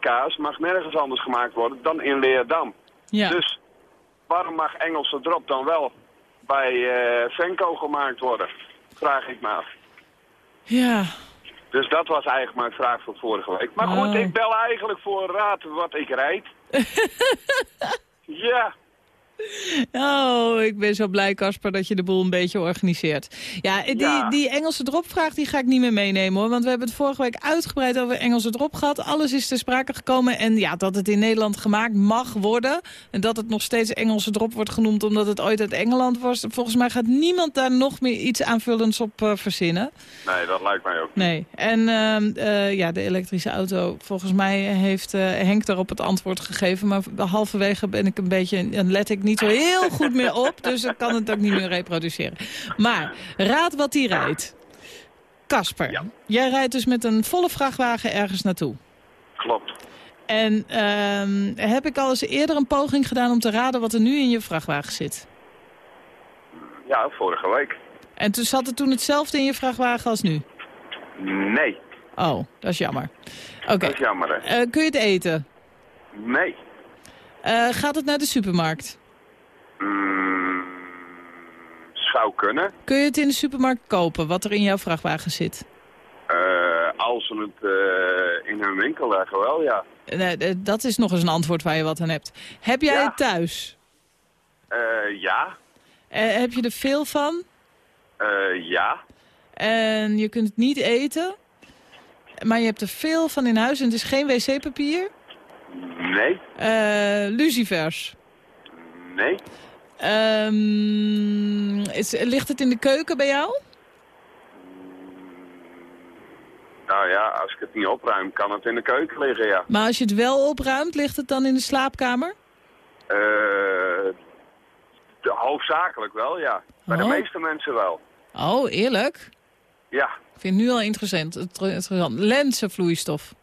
Kaas mag nergens anders gemaakt worden dan in Leerdam. Ja. Dus waarom mag Engelse drop dan wel bij eh Venco gemaakt worden? Vraag ik me af. ja. Dus dat was eigenlijk mijn vraag voor vorige week. Maar goed, Oh. ik bel eigenlijk voor een raad wat ik rijd. ja, Oh, ik ben zo blij, Casper, dat je de boel een beetje organiseert. Ja, die, Ja. die Engelse dropvraag die ga ik niet meer meenemen, hoor. Want we hebben het vorige week uitgebreid over Engelse drop gehad. Alles is ter sprake gekomen. En ja, dat het in Nederland gemaakt mag worden. En dat het nog steeds Engelse drop wordt genoemd omdat het ooit uit Engeland was. Volgens mij gaat niemand daar nog meer iets aanvullends op uh, verzinnen. nee, dat lijkt mij ook. Nee. En uh, uh, ja, de elektrische auto. Volgens mij heeft uh, Henk daarop het antwoord gegeven. Maar halverwege ben ik een beetje, dan let ik niet zo heel goed meer op. Dus ik kan het ook niet meer reproduceren. Maar raad wat hij rijdt. Kasper, Ja. jij rijdt dus met een volle vrachtwagen ergens naartoe. Klopt. En ehm, heb ik al eens eerder een poging gedaan om te raden wat er nu in je vrachtwagen zit? Ja, vorige week. En toen zat er toen hetzelfde in je vrachtwagen als nu? Nee, Oh, dat is jammer. Oké. dat is jammer hè. Eh, kun je het eten? Nee. Eh, gaat het naar de supermarkt? Mm, zou kunnen. Kun je het in de supermarkt kopen, wat er in jouw vrachtwagen zit? Eh, als ze het eh, in hun winkel leggen, wel ja. Nee, eh, dat is nog eens een antwoord waar je wat aan hebt. Heb jij Ja. het thuis? Eh, ja. Heb je er veel van? Eh, ja. En je kunt het niet eten? Maar je hebt er veel van in huis en het is geen wc-papier? Nee. Eh, lucifers. Nee. Ehm, is, ligt het in de keuken bij jou? Nou ja, als ik het niet opruim, kan het in de keuken liggen, ja. Maar als je het wel opruimt, ligt het dan in de slaapkamer? Eh, de, hoofdzakelijk wel, ja. Bij de Oh. meeste mensen wel. Oh, eerlijk? Ja. Ik vind het nu al interessant. interessant. Lenzenvloeistof.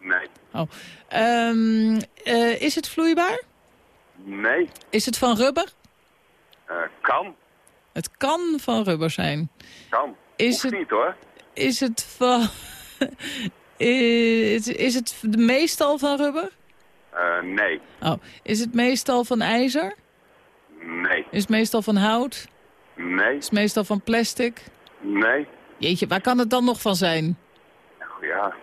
Nee. Oh. Ehm, eh, is het vloeibaar? Nee. Is het van rubber? Eh, kan. Het kan van rubber zijn. Kan. Is Hoeft het, niet hoor. is het van... is, is het de meestal van rubber? Eh, nee. Oh. Is het meestal van ijzer? Nee. Is het meestal van hout? Nee. Is het meestal van plastic? Nee. Jeetje, waar kan het dan nog van zijn? Ja.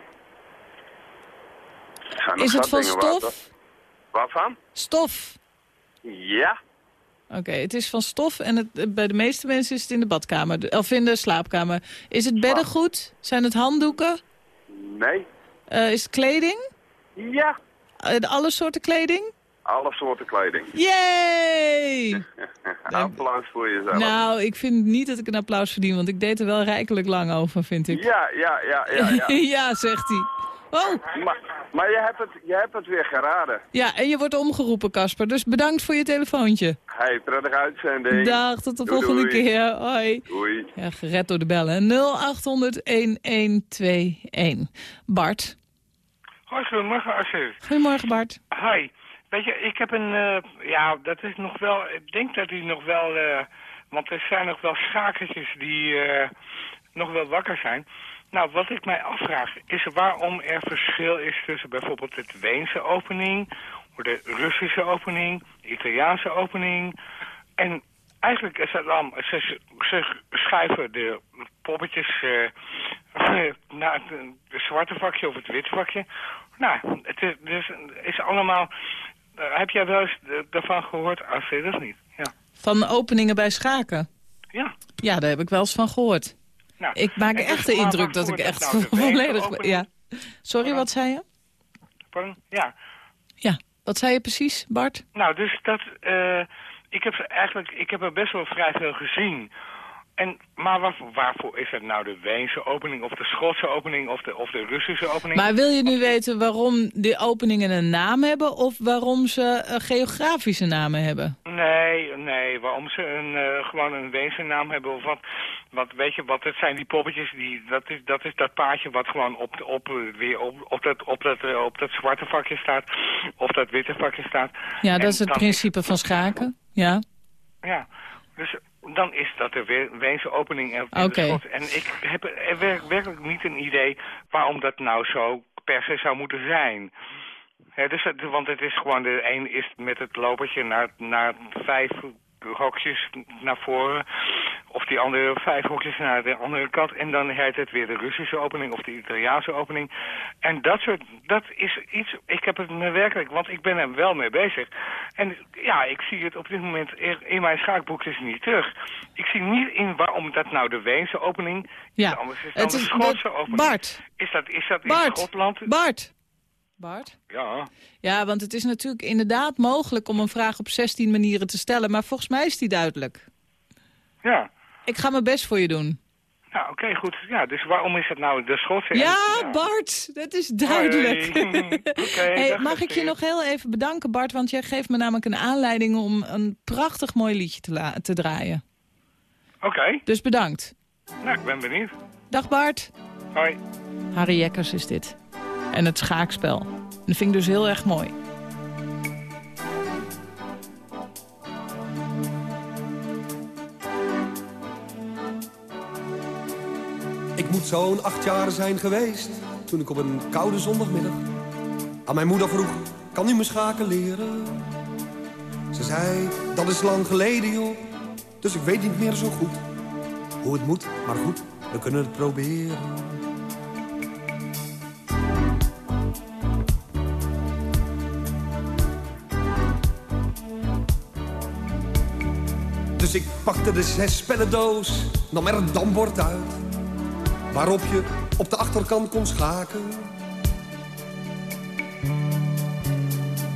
Zijn Is het van stof? Waarvan? Stof. Ja. Oké, het is van stof en het, bij de meeste mensen is het in de badkamer. Of in de slaapkamer. Is het beddengoed? Zijn het handdoeken? Nee. Eh, is het kleding? Ja. Eh, alle soorten kleding? Alle soorten kleding. Yay! Applaus voor jezelf. Nou, ik vind niet dat ik een applaus verdien, want ik deed er wel rijkelijk lang over, vind ik. Ja, ja, ja, ja, ja. ja, zegt hij. Oh, maar maar je, hebt het, je hebt het weer geraden. ja, en je wordt omgeroepen, Casper. Dus bedankt voor je telefoontje. Hey, prettige uitzending. Dag, tot de Doei, volgende doei. keer. Hoi. Doei. Ja, gered door de bellen. 0800-1121. Bart. Hoi, goedemorgen, Assur. Goedemorgen, Bart. Hi. Weet je, ik heb een... eh, ja, dat is nog wel... Ik denk dat die nog wel... eh, want er zijn nog wel schakertjes die eh, nog wel wakker zijn. Nou, wat ik mij afvraag is waarom er verschil is tussen bijvoorbeeld de Weense opening... de Russische opening, de Italiaanse opening... En eigenlijk is het dan... Ze, ze schuiven de poppetjes eh, naar het, het zwarte vakje of het witte vakje. Nou, het is, dus, is allemaal... eh, heb jij wel eens daarvan gehoord, Astrid, of niet? Ja. Van openingen bij schaken. Ja. Ja, daar heb ik wel eens van gehoord. Nou, Ik maak echt de indruk dat ik echt nou volledig... Ja. Sorry, wat zei je? Pardon? Ja. Ja, wat zei je precies, Bart? Nou, dus dat... eh, ik heb eigenlijk... Ik heb er best wel vrij veel gezien. En, maar waarvoor, waarvoor is het nou de Weense opening of de Schotse opening of de, of de Russische opening? Maar wil je nu weten waarom die openingen een naam hebben... of waarom ze eh, geografische namen hebben? Nee, nee, waarom ze een, eh, gewoon een Weense naam hebben of wat, wat, weet je wat, het zijn die poppetjes, die, dat, is, dat is dat paardje wat gewoon op, op, eh, weer op, op, dat, op, dat, op dat zwarte vakje staat, of dat witte vakje staat. Ja, En dat is het principe van schaken. Ja. Ja, dus dan is dat de We- Weense opening en en ik heb er werk- werkelijk niet een idee waarom dat nou zo per se zou moeten zijn. Dus want het is gewoon, de een is met het lopertje naar, naar vijf hokjes naar voren. Of die andere vijf hokjes naar de andere kant. En dan heet het weer de Russische opening of de Italiaanse opening. En dat soort, dat is iets, ik heb het me werkelijk, want ik ben er wel mee bezig. En ja, ik zie het op dit moment in mijn schaakboekjes niet terug. Ik zie niet in waarom dat nou de Weense opening Ja. is, anders is dan Het de is- Schotse dat- opening. Bart. Is dat, is dat in Bart. Schotland? Bart. Bart? Ja. Ja, want het is natuurlijk inderdaad mogelijk om een vraag op 16 manieren te stellen. Maar volgens mij is die duidelijk. Ja. Ik ga mijn best voor je doen. Nou, oké, goed. Ja, dus waarom is het nou de Schotse? Ja, Bart, dat is duidelijk. Hey, dag, mag ik je nog heel even bedanken, Bart? Want jij geeft me namelijk een aanleiding om een prachtig mooi liedje te, te draaien. Oké, Dus bedankt. nou, ik ben benieuwd. Dag Bart. Hoi. Harry Jekkers is dit. En het schaakspel. Dat vind ik dus heel erg mooi. Ik moet zo'n acht jaar zijn geweest toen ik op een koude zondagmiddag aan mijn moeder vroeg: kan u me schaken leren? Ze zei: dat is lang geleden joh, dus ik weet niet meer zo goed hoe het moet, maar goed, we kunnen het proberen. Dus ik pakte de zes spellendoos, nam er een dambord uit. Waarop je op de achterkant kon schaken.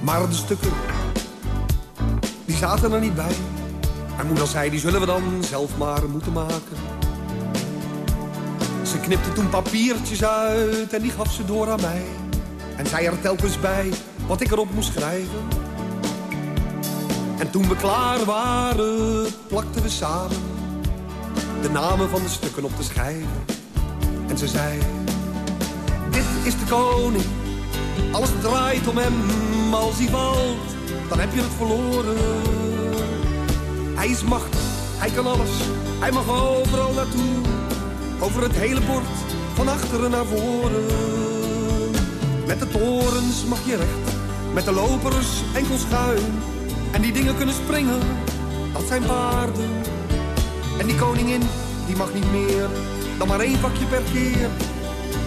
Maar de stukken, die zaten er niet bij. Mijn moeder zei, die zullen we dan zelf maar moeten maken. Ze knipte toen papiertjes uit en die gaf ze door aan mij. En zei er telkens bij wat ik erop moest schrijven. En toen we klaar waren, plakten we samen de namen van de stukken op de schijven. En ze zei, dit is de koning, alles draait om hem. Als hij valt, dan heb je het verloren. Hij is machtig, hij kan alles, hij mag overal naartoe. Over het hele bord, van achteren naar voren. Met de torens mag je recht, met de lopers enkel schuin. En die dingen kunnen springen, dat zijn paarden. En die koningin, die mag niet meer dan maar één vakje per keer.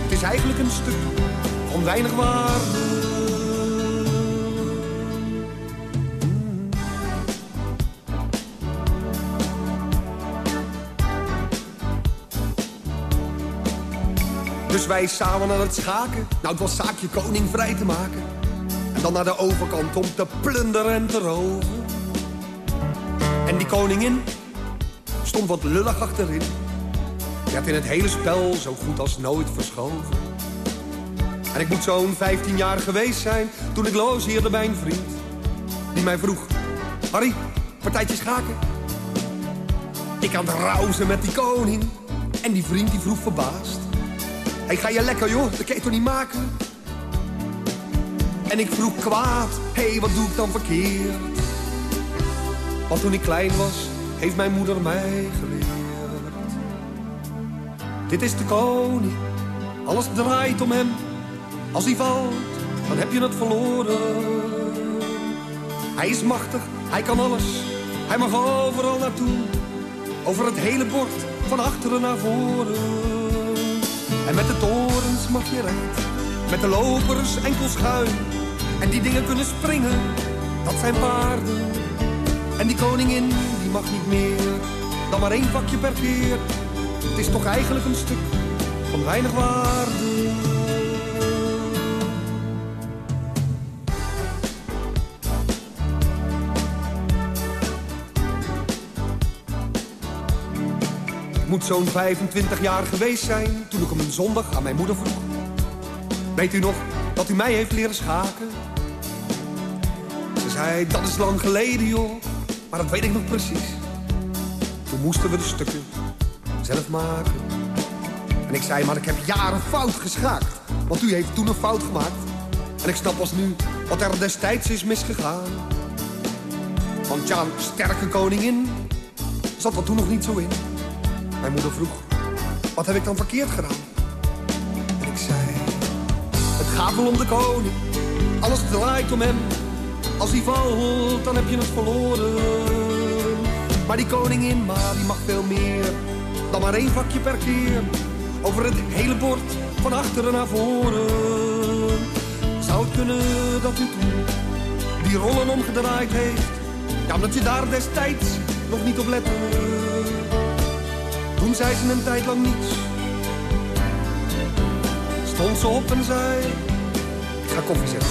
Het is eigenlijk een stuk van weinig waarde. Dus wij samen aan het schaken. Nou, het was zaakje koning vrij te maken. En dan naar de overkant om te plunderen en te roven. En die koningin stond wat lullig achterin. Had in het hele spel zo goed als nooit verschoven. En ik moet zo'n 15 jaar geweest zijn toen ik logeerde bij een vriend. Die mij vroeg, Harry, partijtje schaken? Ik aan het met die koning. En die vriend die vroeg verbaasd. Hé, ga je lekker joh, dat kan je toch niet maken? En ik vroeg kwaad, hé, hey, wat doe ik dan verkeerd? Want toen ik klein was, heeft mijn moeder mij geleerd. Dit is de koning, alles draait om hem. Als hij valt, dan heb je het verloren. Hij is machtig, hij kan alles, hij mag overal naartoe. Over het hele bord, van achteren naar voren. En met de torens mag je recht, met de lopers enkel schuin. En die dingen kunnen springen, dat zijn paarden. En die koningin, die mag niet meer, dan maar één vakje per keer. Het is toch eigenlijk een stuk van weinig waarde. Moet zo'n 25 jaar geweest zijn toen ik op een zondag aan mijn moeder vroeg. Weet u nog dat u mij heeft leren schaken? Ze zei, dat is lang geleden joh, maar dat weet ik nog precies. Toen moesten we de stukken zelf maken. En ik zei, maar ik heb jaren fout geschaakt. Want u heeft toen een fout gemaakt. En ik snap pas nu wat er destijds is misgegaan. Want ja, sterke koningin zat er toen nog niet zo in. Mijn moeder vroeg, wat heb ik dan verkeerd gedaan? Gaat om de koning. Alles draait om hem. Als hij valt, dan heb je het verloren. Maar die koningin, maar die mag veel meer dan maar één vakje per keer. Over het hele bord, van achteren naar voren. Zou het kunnen dat u toen die rollen omgedraaid heeft? Ja, omdat je daar destijds nog niet op lette. Toen zei ze een tijd lang niets. Stond ze op en zei, ik ga koffie zetten.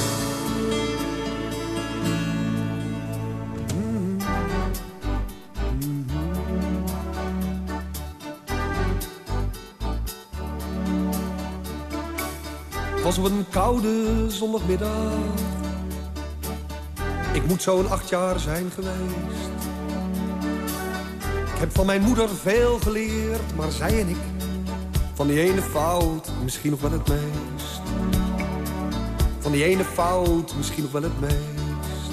was op een koude zondagmiddag. Ik moet zo'n acht jaar zijn geweest. Ik heb van mijn moeder veel geleerd, maar zij en ik... van die ene fout misschien nog wel het meest. Van die ene fout misschien nog wel het meest.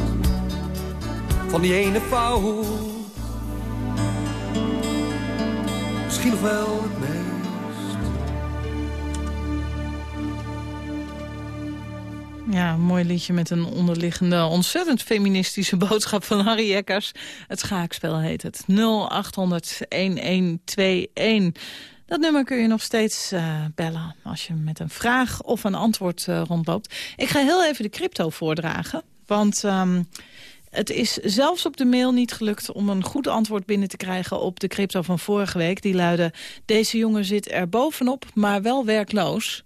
Van die ene fout. Misschien nog wel het meest. Ja, mooi liedje met een onderliggende, ontzettend feministische boodschap van Harry Eckers. Het schaakspel heet het. 0800-1121. Dat nummer kun je nog steeds uh, bellen als je met een vraag of een antwoord uh, rondloopt. Ik ga heel even de crypto voordragen, want... Um, het is zelfs op de mail niet gelukt om een goed antwoord binnen te krijgen op de crypto van vorige week. Die luidde, deze jongen zit er bovenop, maar wel werkloos.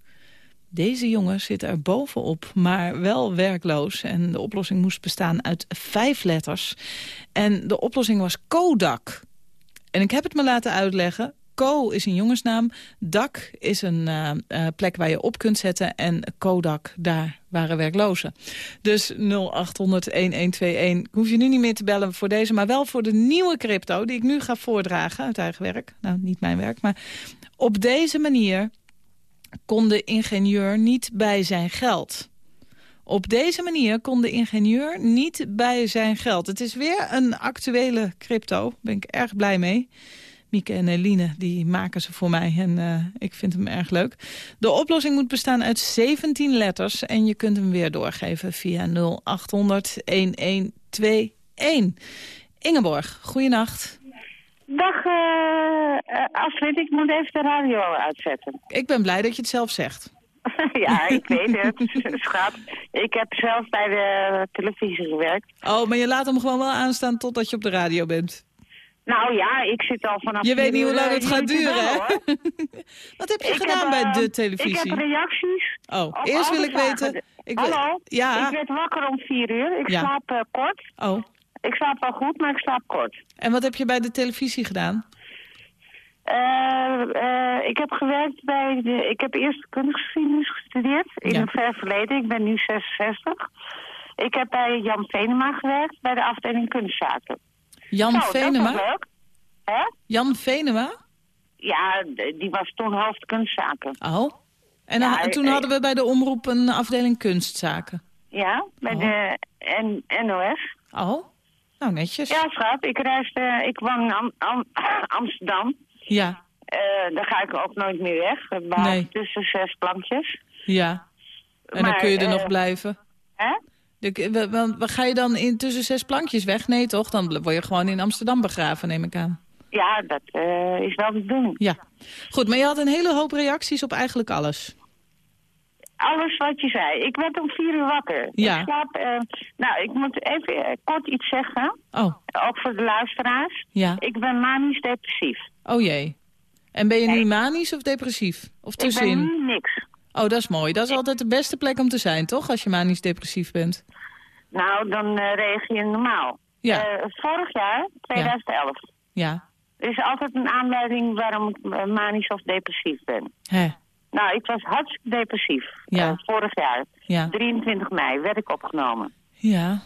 Deze jongen zit er bovenop, maar wel werkloos. En de oplossing moest bestaan uit vijf letters. En de oplossing was Kodak. En ik heb het me laten uitleggen. Ko is een jongensnaam. Dak is een uh, uh, plek waar je op kunt zetten. En Kodak, daar waren werklozen. Dus 0800-1121 hoef je nu niet meer te bellen voor deze... maar wel voor de nieuwe crypto die ik nu ga voordragen uit eigen werk. Nou, niet mijn werk, maar op deze manier kon de ingenieur niet bij zijn geld. Op deze manier kon de ingenieur niet bij zijn geld. Het is weer een actuele crypto. Daar ben ik erg blij mee. Mieke en Eline, die maken ze voor mij en uh, ik vind hem erg leuk. De oplossing moet bestaan uit 17 letters en je kunt hem weer doorgeven via 0800 1121. Ingeborg, goeienacht. Dag uh, Astrid, ik moet even de radio uitzetten. Ik ben blij dat je het zelf zegt. ja, ik weet het, schat. Ik heb zelf bij de televisie gewerkt. Oh, maar je laat hem gewoon wel aanstaan totdat je op de radio bent. Nou ja, ik zit al vanaf... Je weet niet hoe lang het gaat duren, hè? Wat heb je ik gedaan heb, bij de televisie? Ik heb reacties. Oh, eerst wil ik weten... Ik Hallo? Ja. Ik werd wakker om vier uur. Ik ja. slaap uh, kort. Oh. Ik slaap wel goed, maar ik slaap kort. En wat heb je bij de televisie gedaan? Uh, uh, ik heb gewerkt bij de... Ik heb eerst kunstgeschiedenis gestudeerd in ja. een ver verleden. Ik ben nu 66. Ik heb bij Jan Venema gewerkt bij de afdeling kunstzaken. Jan Zo, Venema? Hè? Jan Venema? Ja, die was toen hoofd kunstzaken. Oh. En, ja, toen hadden we bij de omroep een afdeling kunstzaken. Ja, bij oh. de N NOS. Oh. Nou, netjes. Ja, schat. Ik reisde, ik woon in Am Am Amsterdam. Ja. Uh, daar ga ik ook nooit meer weg. Behalve nee. tussen zes plankjes. Ja. En maar, dan kun je er uh, nog blijven. Hè? Ga je dan in tussen zes plankjes weg? Nee, toch? Dan word je gewoon in Amsterdam begraven, neem ik aan. Ja, dat uh, is wel de bedoeling. Ja. Goed, maar je had een hele hoop reacties op eigenlijk alles. Alles wat je zei. Ik werd om vier uur wakker. Ja. Ik slaap, uh, nou, ik moet even uh, kort iets zeggen. Oh. Ook voor de luisteraars. Ja. Ik ben manisch depressief. Oh jee. En ben je nee. nu manisch of depressief? Of tussenin? Ik ben nu niks. Oh, dat is mooi. Dat is altijd de beste plek om te zijn, toch? Als je manisch depressief bent. Nou, dan uh, reageer je normaal. Ja. vorig jaar, 2011. Ja. Er is altijd een aanleiding waarom ik manisch of depressief ben. Hè. Nou, ik was hartstikke depressief. Ja. Uh, vorig jaar. Ja. 23 mei werd ik opgenomen. Ja.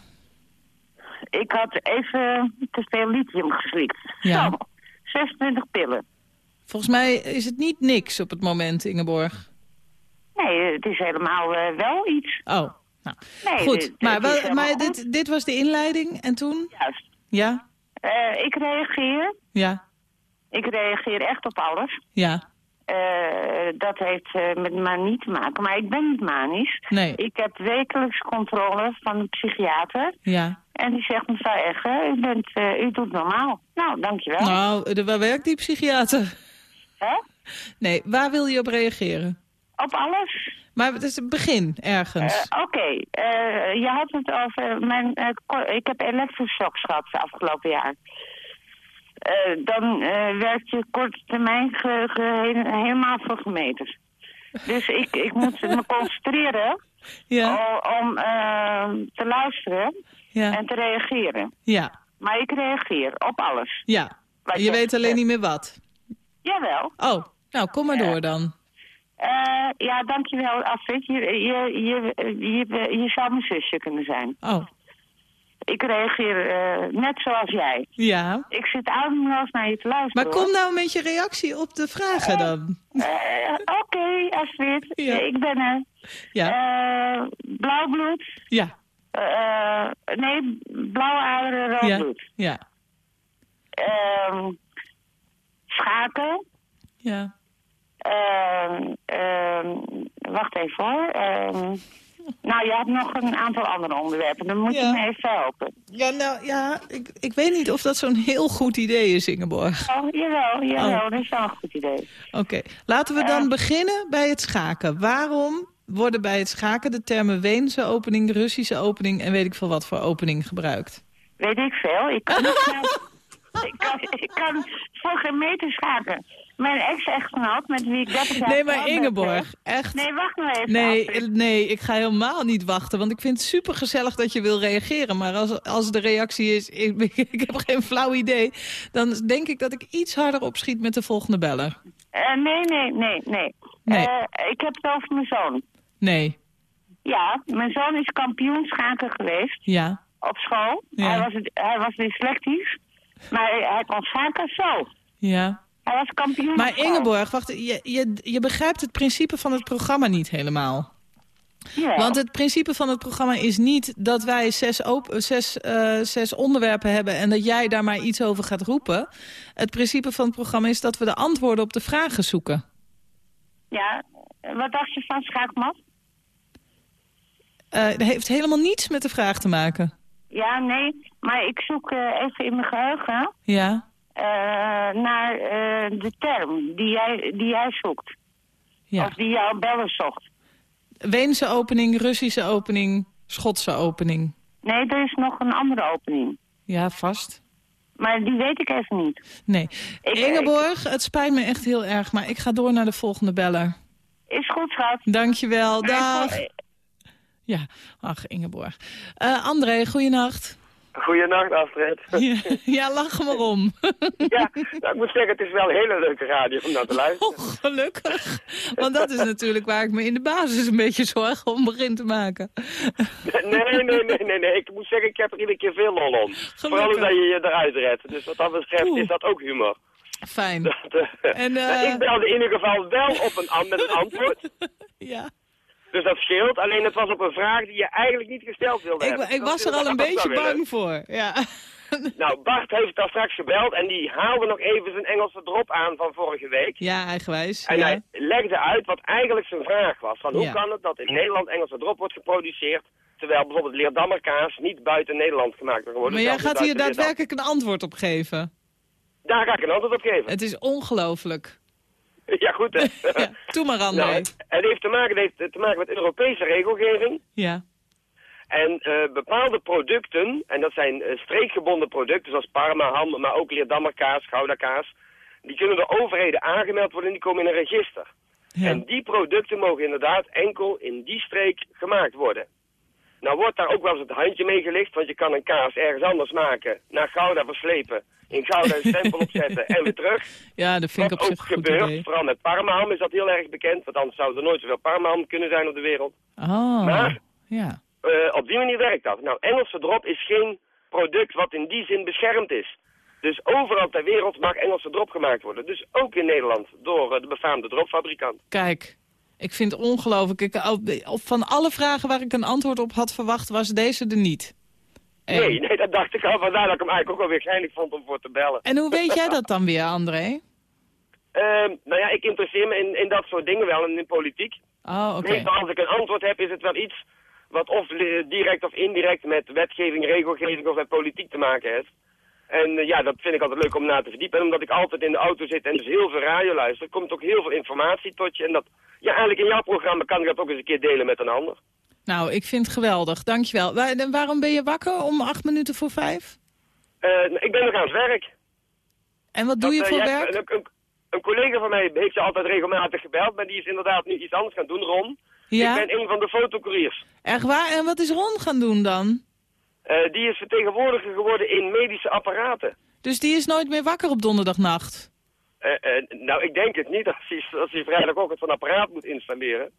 Ik had even te veel lithium geslikt. Ja. Zo, 26 pillen. Volgens mij is het niet niks op het moment, Ingeborg. Nee, het is helemaal uh, wel iets. Oh, nou. Nee, goed. dit, maar wel, maar dit, dit was de inleiding en toen? Juist. Ja? Uh, ik reageer. Ja. Ik reageer echt op alles. Ja. Uh, dat heeft uh, met manie te maken. Maar ik ben niet manisch. Nee. Ik heb wekelijks controle van een psychiater. Ja. En die zegt mevrouw Egger, u, bent, uh, u doet normaal. Nou, dankjewel. Nou, waar werkt die psychiater? Hè? Nee, waar wil je op reageren? Op alles. Maar het is het begin, ergens. Oké, okay. je had het over... Mijn, ik heb elektroshocks gehad het afgelopen jaar. Dan werkt je korte termijn ge, ge, helemaal voor gemeten. Dus ik, ik moet me concentreren ja. om uh, te luisteren ja. en te reageren. Ja. Maar ik reageer op alles. Ja, je, je weet alleen niet meer wat. Jawel. Oh, nou kom maar door dan. Uh, ja, dankjewel Astrid. Je, je, je, je, je, je zou mijn zusje kunnen zijn. Oh. Ik reageer eh, net zoals jij. Ja. Ik zit ademloos naar je te luisteren. Maar kom nou met je reactie op de vragen dan. Eh, Oké, Astrid. Ja. Ik ben er. Ja. Eh, blauw bloed. Ja. Nee, blauwe aderen, rood Ja. bloed. Ja. Ehm, schaken. Ja. Ehm, ehm, wacht even hoor. Ehm, nou, je hebt nog een aantal andere onderwerpen. Dan moet Ja. je me even helpen. Ja, nou ja, ik, ik weet niet of dat zo'n heel goed idee is, Ingeborg. Oh, jawel, jawel. Oh. Dat is wel een goed idee. Oké, laten we dan beginnen bij het schaken. Waarom worden bij het schaken de termen Weense opening, Russische opening en weet ik veel wat voor opening gebruikt? Weet ik veel. Ik kan, niet snel- ik kan, ik kan voor geen meter schaken. Mijn ex-echtgenoot, met wie ik 30 jaar Nee, maar Ingeborg, echt. Nee, wacht nou even. Nee, nee, ik ga helemaal niet wachten. Want ik vind het super gezellig dat je wil reageren. Maar als, als de reactie is, ik, ik heb geen flauw idee... dan denk ik dat ik iets harder opschiet met de volgende beller. Eh, nee, nee, nee, nee. Nee. Eh, ik heb het over mijn zoon. Nee, Ja, mijn zoon is kampioen schaken geweest ja. op school. Ja. Hij, was, hij was dyslectisch, maar hij, hij kon schaken zo. Ja. Hij was kampioen op Maar. Ingeborg, wacht, je, je, je begrijpt het principe van het programma niet helemaal. Ja. Want het principe van het programma is niet dat wij zes, zes, eh, zes onderwerpen hebben... en dat jij daar maar iets over gaat roepen. Het principe van het programma is dat we de antwoorden op de vragen zoeken. Ja, wat dacht je van schaakmat? Eh dat heeft helemaal niets met de vraag te maken. Ja, nee, maar ik zoek eh, even in mijn geheugen Ja, naar eh, de term die jij, die jij zoekt. ja. Of die jouw beller zocht. Weense opening, Russische opening, Schotse opening. Nee, er is nog een andere opening. Ja, vast. Maar die weet ik even niet. Nee. Ik- Ingeborg, het spijt me echt heel erg, maar ik ga door naar de volgende beller. Is goed, schat. Dankjewel, dag. Eh, Ja, ach Ingeborg. Eh André, goeienacht. Goedenacht, Astrid. Ja, ja, lach maar om. ja, nou, ik moet zeggen, het is wel een hele leuke radio om naar te luisteren. Oh, gelukkig. Want dat is natuurlijk waar ik me in de basis een beetje zorgen om begin te maken. Nee, nee, nee, nee, nee. Ik moet zeggen, ik heb er iedere keer veel lol om. Vooral omdat je je eruit redt. Dus wat dat betreft Oeh. is dat ook humor. Fijn. Dat, eh, En, nou, eh, ik belde in ieder geval wel op een, met een antwoord. Ja. Dus dat scheelt. Alleen het was op een vraag die je eigenlijk niet gesteld wilde Ik, hebben. ik was is er al een beetje bang voor. Ja. Nou, Bart heeft daar straks gebeld en die haalde nog even zijn Engelse drop aan van vorige week. Ja, eigenwijs. En ja. hij legde uit wat eigenlijk zijn vraag was. Van hoe Ja. kan het dat in Nederland Engelse drop wordt geproduceerd... terwijl bijvoorbeeld leerdammerkaas niet buiten Nederland gemaakt wordt. Maar jij gaat hier daadwerkelijk een antwoord op geven. Daar ga ik een antwoord op geven. Het is ongelooflijk. Ja, goed hè. Ja, doe maar, André. Nou, het het heeft te maken, het heeft te maken met Europese regelgeving. Ja. En eh, bepaalde producten, en dat zijn eh, streekgebonden producten zoals Parma, ham, maar ook Leerdammerkaas, Goudakaas... die kunnen door overheden aangemeld worden en die komen in een register. En die producten mogen inderdaad enkel in die streek gemaakt worden. Nou wordt daar ook wel eens het handje mee gelicht, want je kan een kaas ergens anders maken, naar Gouda verslepen, in Gouda een stempel opzetten en weer terug. Ja, dat vind ik op ook zich goed gebeurt, idee. vooral met Parmaham is dat heel erg bekend, want anders zou er nooit zoveel Parmaham kunnen zijn op de wereld. Oh, Maar- ja. Eh, op die manier werkt dat. Nou, Engelse drop is geen product wat in die zin beschermd is. Dus overal ter wereld mag Engelse drop gemaakt worden. Dus ook in Nederland door eh, de befaamde dropfabrikant. Kijk, ik vind het ongelooflijk. Ik, van alle vragen waar ik een antwoord op had verwacht, was deze er niet. En, Nee, nee, dat dacht ik al. Vandaar dat ik hem eigenlijk ook wel weer geinig vond om voor te bellen. en hoe weet jij dat dan weer, André? Ehm, nou ja, ik interesseer me in, in dat soort dingen wel en in politiek. Oh, oké. Als ik een antwoord heb, is het wel iets wat of direct of indirect met wetgeving, regelgeving of met politiek te maken heeft. En eh, ja, dat vind ik altijd leuk om na te verdiepen. En omdat ik altijd in de auto zit en dus heel veel radio luister, komt ook heel veel informatie tot je. En dat, ja, eigenlijk in jouw programma kan ik dat ook eens een keer delen met een ander. Nou, ik vind het geweldig. Dankjewel. Waarom ben je wakker om acht minuten voor vijf? Eh, ik ben nog aan het werk. En wat doe Dat, je eh, voor werk? Een, een, een collega van mij heeft je altijd regelmatig gebeld, maar die is inderdaad nu iets anders gaan doen, Ron. Ja? Ik ben een van de fotocouriers. Echt waar? En wat is Ron gaan doen dan? Eh, die is vertegenwoordiger geworden in medische apparaten. Dus die is nooit meer wakker op donderdagnacht? Eh, eh, nou, ik denk het niet. Als hij, als hij vrijdag ook het van apparaat moet installeren,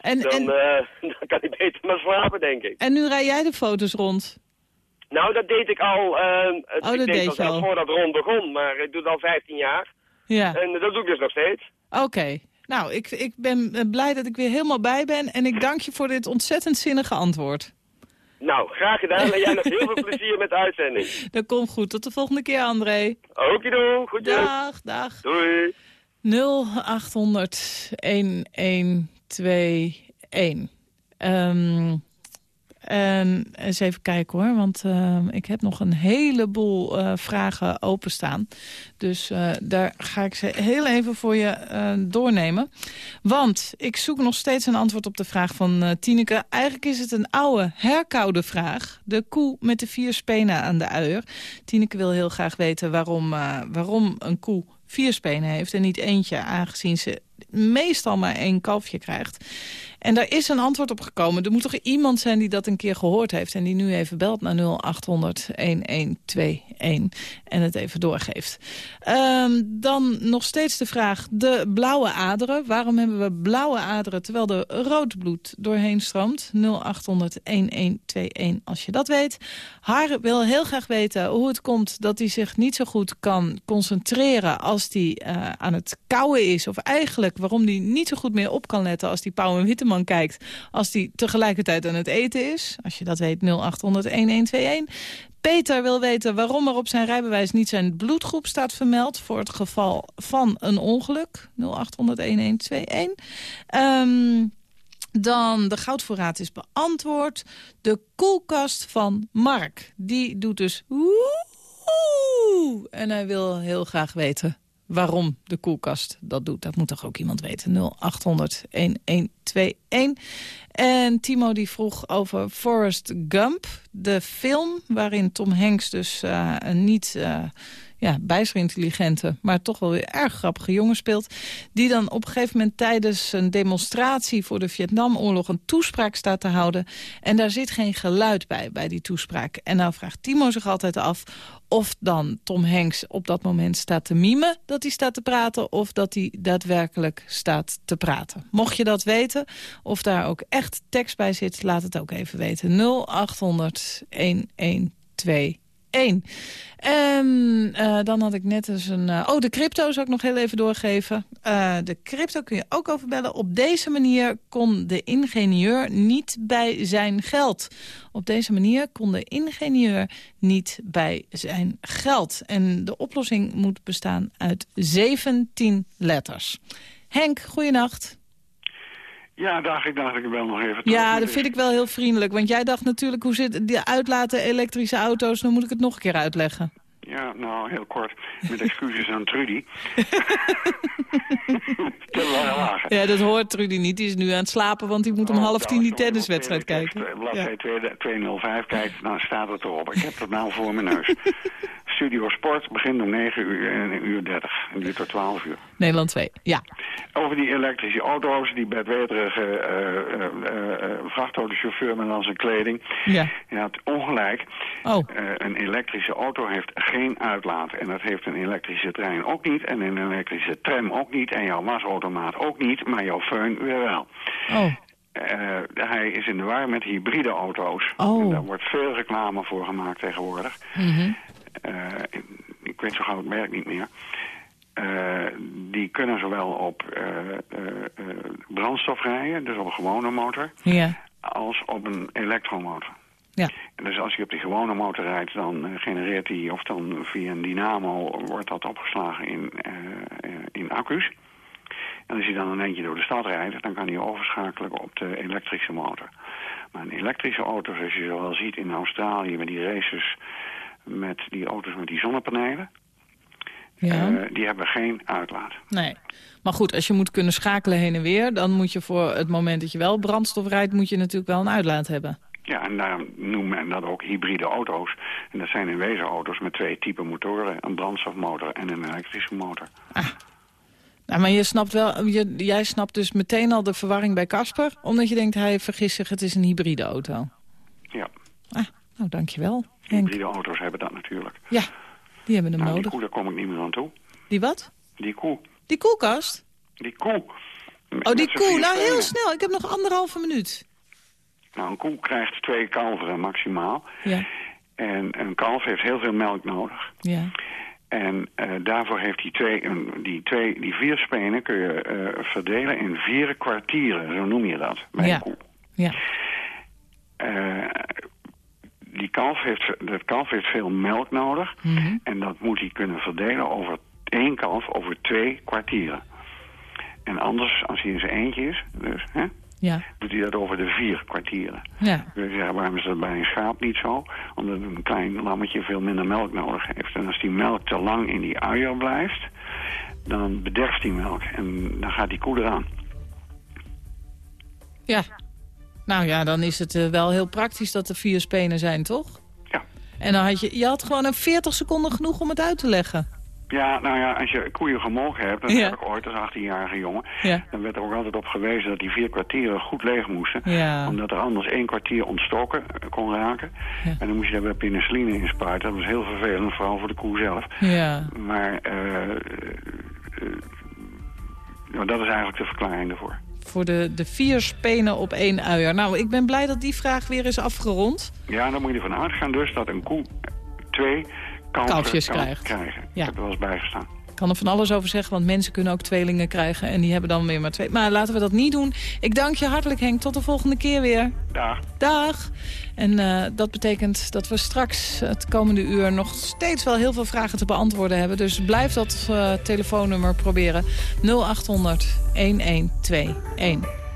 En, dan, en, dan kan hij beter maar slapen, denk ik. en nu rij jij de foto's rond? Nou, dat deed ik al, het- Oh, ik dat deed je al. voordat Ron begon, maar ik doe het al 15 jaar. Ja, En dat doe ik dus nog steeds. oké. Nou, ik, ik ben blij dat ik weer helemaal bij ben. En ik dank je voor dit ontzettend zinnige antwoord. Nou, graag gedaan en jij nog heel veel plezier met de uitzending. Dat komt goed. Tot de volgende keer, André. Okido, goed Dag, dag. Doei. 0800 1121. Ehm, en eens even kijken hoor, want ehm, ik heb nog een heleboel eh, vragen openstaan. Dus eh, daar ga ik ze heel even voor je eh, doornemen. Want ik zoek nog steeds een antwoord op de vraag van Tineke. Eigenlijk is het een oude, herkoude vraag. De koe met de vier spenen aan de uier. Tineke wil heel graag weten waarom, waarom een koe vier spenen heeft en niet eentje... aangezien ze meestal maar één kalfje krijgt. En daar is een antwoord op gekomen. Er moet toch iemand zijn die dat een keer gehoord heeft... en die nu even belt naar 0800-1121 en het even doorgeeft. Ehm, dan nog steeds de vraag, de blauwe aderen. Waarom hebben we blauwe aderen terwijl er rood bloed doorheen stroomt? 0800-1121 als je dat weet. Har wil heel graag weten hoe het komt dat hij zich niet zo goed kan concentreren... als hij eh, aan het kauwen is. Of eigenlijk waarom hij niet zo goed meer op kan letten als die Pauw en Kijkt... als hij tegelijkertijd aan het eten is. Als je dat weet, 0800-1121. Peter wil weten waarom er op zijn rijbewijs niet zijn bloedgroep staat vermeld... voor het geval van een ongeluk. 0800-1121. Ehm dan de goudvoorraad is beantwoord. De koelkast van Mark. Die doet dus... woe. En hij wil heel graag weten waarom de koelkast dat doet. Dat moet toch ook iemand weten. 0800-1121. En Timo die vroeg over Forrest Gump. De film waarin Tom Hanks dus eh, niet... eh, ja, bijster intelligente, maar toch wel weer erg grappige jongen speelt. Die dan op een gegeven moment tijdens een demonstratie voor de Vietnamoorlog een toespraak staat te houden. En daar zit geen geluid bij, bij die toespraak. En nou vraagt Timo zich altijd af of dan Tom Hanks op dat moment staat te mimen dat hij staat te praten... of dat hij daadwerkelijk staat te praten. Mocht je dat weten, of daar ook echt tekst bij zit, laat het ook even weten. 0800 1121. En eh, dan had ik net eens een... eh, oh, de crypto zou ik nog heel even doorgeven. Eh, de crypto kun je ook overbellen. Op deze manier kon de ingenieur niet bij zijn geld. Op deze manier kon de ingenieur niet bij zijn geld. En de oplossing moet bestaan uit 17 letters. Henk, goeienacht. Ja, dag, ik dacht ik bel nog even. Ja, dat vind ik wel heel vriendelijk. Want jij dacht natuurlijk, hoe zit die uitlaten elektrische auto's? Dan moet ik het nog een keer uitleggen. Ja, nou, heel kort. Met excuses aan Trudy. wel. Ja, dat hoort Trudy niet. Die is nu aan het slapen, want die moet om Oh, half nou, tien die tenniswedstrijd als kijken. Bladzij 205 kijkt, dan staat het erop. Ik heb het nou voor mijn neus. Studio Sport begint om 9 uur en een uur 30. En duurt tot 12 uur. Nederland 2, ja. Over die elektrische auto's, die bedweterige eh eh eh vrachtautochauffeur met al zijn kleding. Ja. Je had ongelijk. Oh. Een elektrische auto heeft geen uitlaat. En dat heeft een elektrische trein ook niet. En een elektrische tram ook niet. En jouw wasautomaat ook niet. Maar jouw föhn weer wel. Oh. Hij is in de war met hybride auto's. Oh. En daar wordt veel reclame voor gemaakt tegenwoordig. Mhm. Eh, ik, ik weet zo gauw het merk niet meer. Eh, die kunnen zowel op eh, eh, eh, brandstof rijden, dus op een gewone motor, Ja. als op een elektromotor. Ja. En dus als je op die gewone motor rijdt, dan eh, genereert die, of dan via een dynamo wordt dat opgeslagen in, eh, eh, in accu's. En als je dan een eentje door de stad rijdt, dan kan die overschakelen op de elektrische motor. Maar een elektrische auto, zoals je wel ziet in Australië met die races met die auto's met die zonnepanelen, Ja. eh, die hebben geen uitlaat. Nee. Maar goed, als je moet kunnen schakelen heen en weer... dan moet je voor het moment dat je wel brandstof rijdt... moet je natuurlijk wel een uitlaat hebben. Ja, en daarom noemt men dat ook hybride auto's. En dat zijn in wezen auto's met twee typen motoren. Een brandstofmotor en een elektrische motor. Nou, maar je snapt wel, je, jij snapt dus meteen al de verwarring bij Casper... omdat je denkt, hij vergist zich, het is een hybride auto. Ja, Nou, dankjewel. Hybride auto's hebben dat natuurlijk. Ja, die hebben hem Nou, die nodig. koe, daar kom ik niet meer aan toe. Die wat? Die koe. Die koelkast? Die koe. Met- Oh, die koe. Nou, heel snel. Ik heb nog anderhalve minuut. Nou, een koe krijgt twee kalveren maximaal. Ja. En een kalf heeft heel veel melk nodig. Ja. En eh, daarvoor heeft die twee, een- die twee, die vier spenen kun je eh, verdelen in vier kwartieren, zo noem je dat, bij Ja. een koe. Ja. Eh, die kalf heeft, dat kalf heeft veel melk nodig. Mhm. En dat moet hij kunnen verdelen over één kalf over twee kwartieren. En anders, als hij in zijn eentje is, dus, hè, Ja. doet hij dat over de vier kwartieren. Ja. Zeggen, waarom is dat bij een schaap niet zo? Omdat een klein lammetje veel minder melk nodig heeft. En als die melk te lang in die uier blijft, dan bederft die melk. En dan gaat die koe eraan. Ja. Nou ja, dan is het eh, wel heel praktisch dat er vier spenen zijn, toch? Ja. En dan had je, je had gewoon een 40 seconden genoeg om het uit te leggen. Ja, nou ja, als je koeien gemolken hebt, dat Ja. heb ik ooit als 18-jarige jongen, Ja. dan werd er ook altijd op gewezen dat die vier kwartieren goed leeg moesten. Ja. Omdat er anders één kwartier ontstoken eh, kon raken. En dan moest je daar weer penicilline in spuiten. Dat was heel vervelend, vooral voor de koe zelf. Ja. Maar eh, nou, dat is eigenlijk de verklaring daarvoor. Voor de, de vier spenen op één uier. Nou, ik ben blij dat die vraag weer is afgerond. Ja, dan moet je ervan uitgaan dus dat een koe twee Kalfjes kan krijgt. krijgen. Ja. Ik heb er wel eens bijgestaan. Kan er van alles over zeggen, want mensen kunnen ook tweelingen krijgen. En die hebben dan weer maar twee. Maar laten we dat niet doen. Ik dank je hartelijk, Henk. Tot de volgende keer weer. Dag. Dag. En eh, dat betekent dat we straks het komende uur nog steeds wel heel veel vragen te beantwoorden hebben. Dus blijf dat eh, telefoonnummer proberen. 0800 1121.